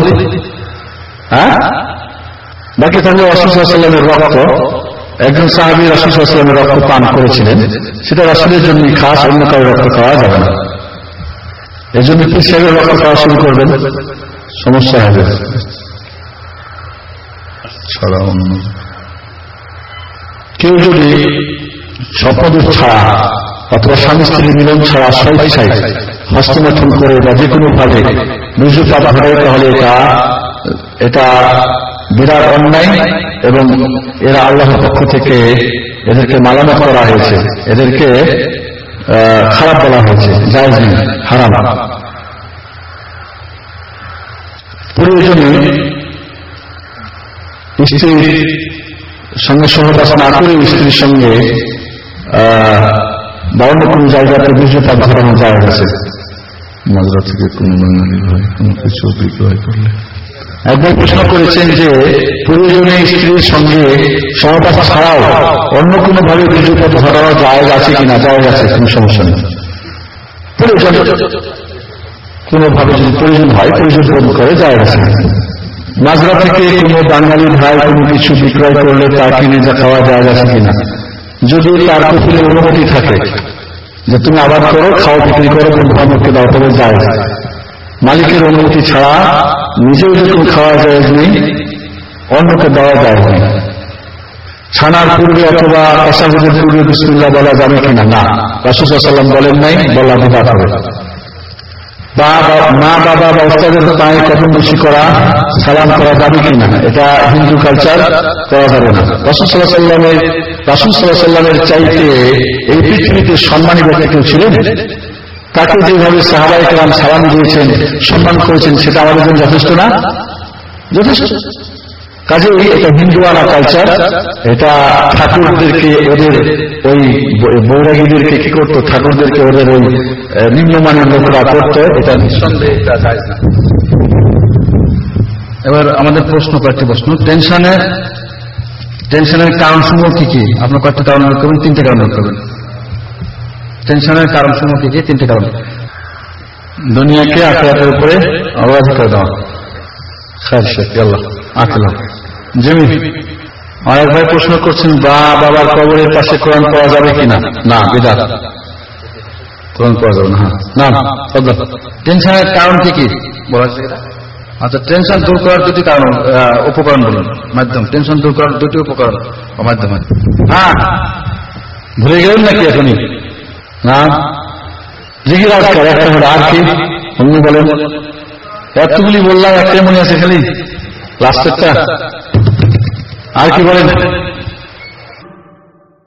হ্যাঁ? বাকি তাহলে রাসুসাল্লামের রক্ত একজন সাহাবি রাসুসাল্লামের রক্ত পান করেছিলেন। সেটা রাসুলের জন্য খাস, অন্য কারও রক্ত খাওয়া যাবে না। এই জন্য সেগুলো রক্ত খাওয়া শুরু করবেন? সমস্যা হবে। কেউ যদি স্বপ্নদূর ছাড়া অথবা স্বামী স্ত্রীর মিলন ছাড়া স্বইচ্ছায় হস্তমথন করে বা যে কোনো ভাবে ঘটায় তাহলে এটা এটা বিরাট অন্যায় এবং এরা আল্লাহর পক্ষ থেকে এদেরকে মালামত করা হয়েছে। এদেরকে খারাপ বলা হয়েছে। জায়জ নেই, হারাম। প্রয়োজনে, স্ত্রীর সঙ্গে সহবাস না করে স্ত্রীর সঙ্গে বা অন্য কোন জায়গাতে বীর্যপাত ঘটানো যায় গেছে মাজরা থেকে কোন বাঙালি ভাই, কোনো কিছু বিক্রয় করলে। একবার প্রশ্ন করেছেন যে প্রয়োজনে স্ত্রীর সঙ্গে সহবাস ছাড়াও অন্য কোনো ভাবে বীর্যপাত ঘটানো যায় আছে কিনা? যায় আছে, কোন সমস্যা নেই। প্রয়োজন, কোনোভাবে যদি প্রয়োজন হয়, প্রয়োজন বোধ করে যায় আছে। মাজরা থেকে কোনো বাঙালি ভাই কোনো কিছু বিক্রয় করলে তা কিনে যা খাওয়া যায় আছে কিনা? যদি তার কপিলের অনুমতি থাকে যে তুমি আবাদ করো, খাও, বিক্রি করো বন্ধু বান্ধবকে দাও, তবে যায় মালিকের অনুমতি ছাড়া নিজেও যখন খাওয়া যায় নেই অন্যকে দেওয়া যায় নেই ছানার পূর্বে অথবা আসাহুদের পূর্বে বিসমুল্লাহ বলা যাবে কিনা? না। রাসুসাল্লাম বলেন নাই, বলা বিবাদ হবে। মা, বাবা বা ওস্তাদের পায়ে কদম বেশি করা, সালাম করা যাবে কিনা? এটা হিন্দু কালচার করা যাবে না। রাসুল সাল্লাহ সাল্লামের রাসুল সাল্লামের চাইতে এই পৃথিবীতে সম্মানী ব্যক্তি কেউ ছিলেন? তাকে যেভাবে সাহাবাই কালাম সালাম দিয়েছেন, সম্মান করেছেন, সেটা আমাদের জন্য যথেষ্ট না? যথেষ্ট। কাজে এটা হিন্দুয়ানা কালচার এটা ঠাকুরদেরকে ওদের ওই বৈরাগীদেরকে কি করতো? ঠাকুরদেরকে ওদের ওই নিম্নমানের লোকরা করতো, এটা নিঃসন্দেহে এটা যায় না। এবার আমাদের প্রশ্ন কয়েকটি প্রশ্ন। টেনশনের টেনশনের কারণ সমূহ কি কি? আপনার কয়েকটি কারণ করবেন তিনটে কারণ করবেন। টেনশনের কারণ সমূহ কি তিনটে কারণ। দুনিয়াকে আখেরাতের উপরে অগ্রাধিকার দেওয়া। খায় শেখ আল্লাহ আখলাম জমি অনেক ভাই প্রশ্ন করছেন, বা বাবার কবরের পাশে কোরআন পাওয়া যাবে কিনা? না, বিদাত। কোরআন পাওয়া যাবে না হ্যাঁ। না। টেনশনের কারণ কি কি? বলা যায় আচ্ছা টেনশন দূর করার দুটি কারণ উপকরণ বলুন। মাধ্যম। টেনশন দূর করার দুটি উপকরণ মাধ্যম হ্যাঁ। ভুলে গেলেন নাকি এখনই? না? জিগির আজকাল একটা হলো আর কি? অন্য বলেন। এতগুলি বললাম, একটাই মনে আছে খালি? লাস্টেরটা আর কি বলেন?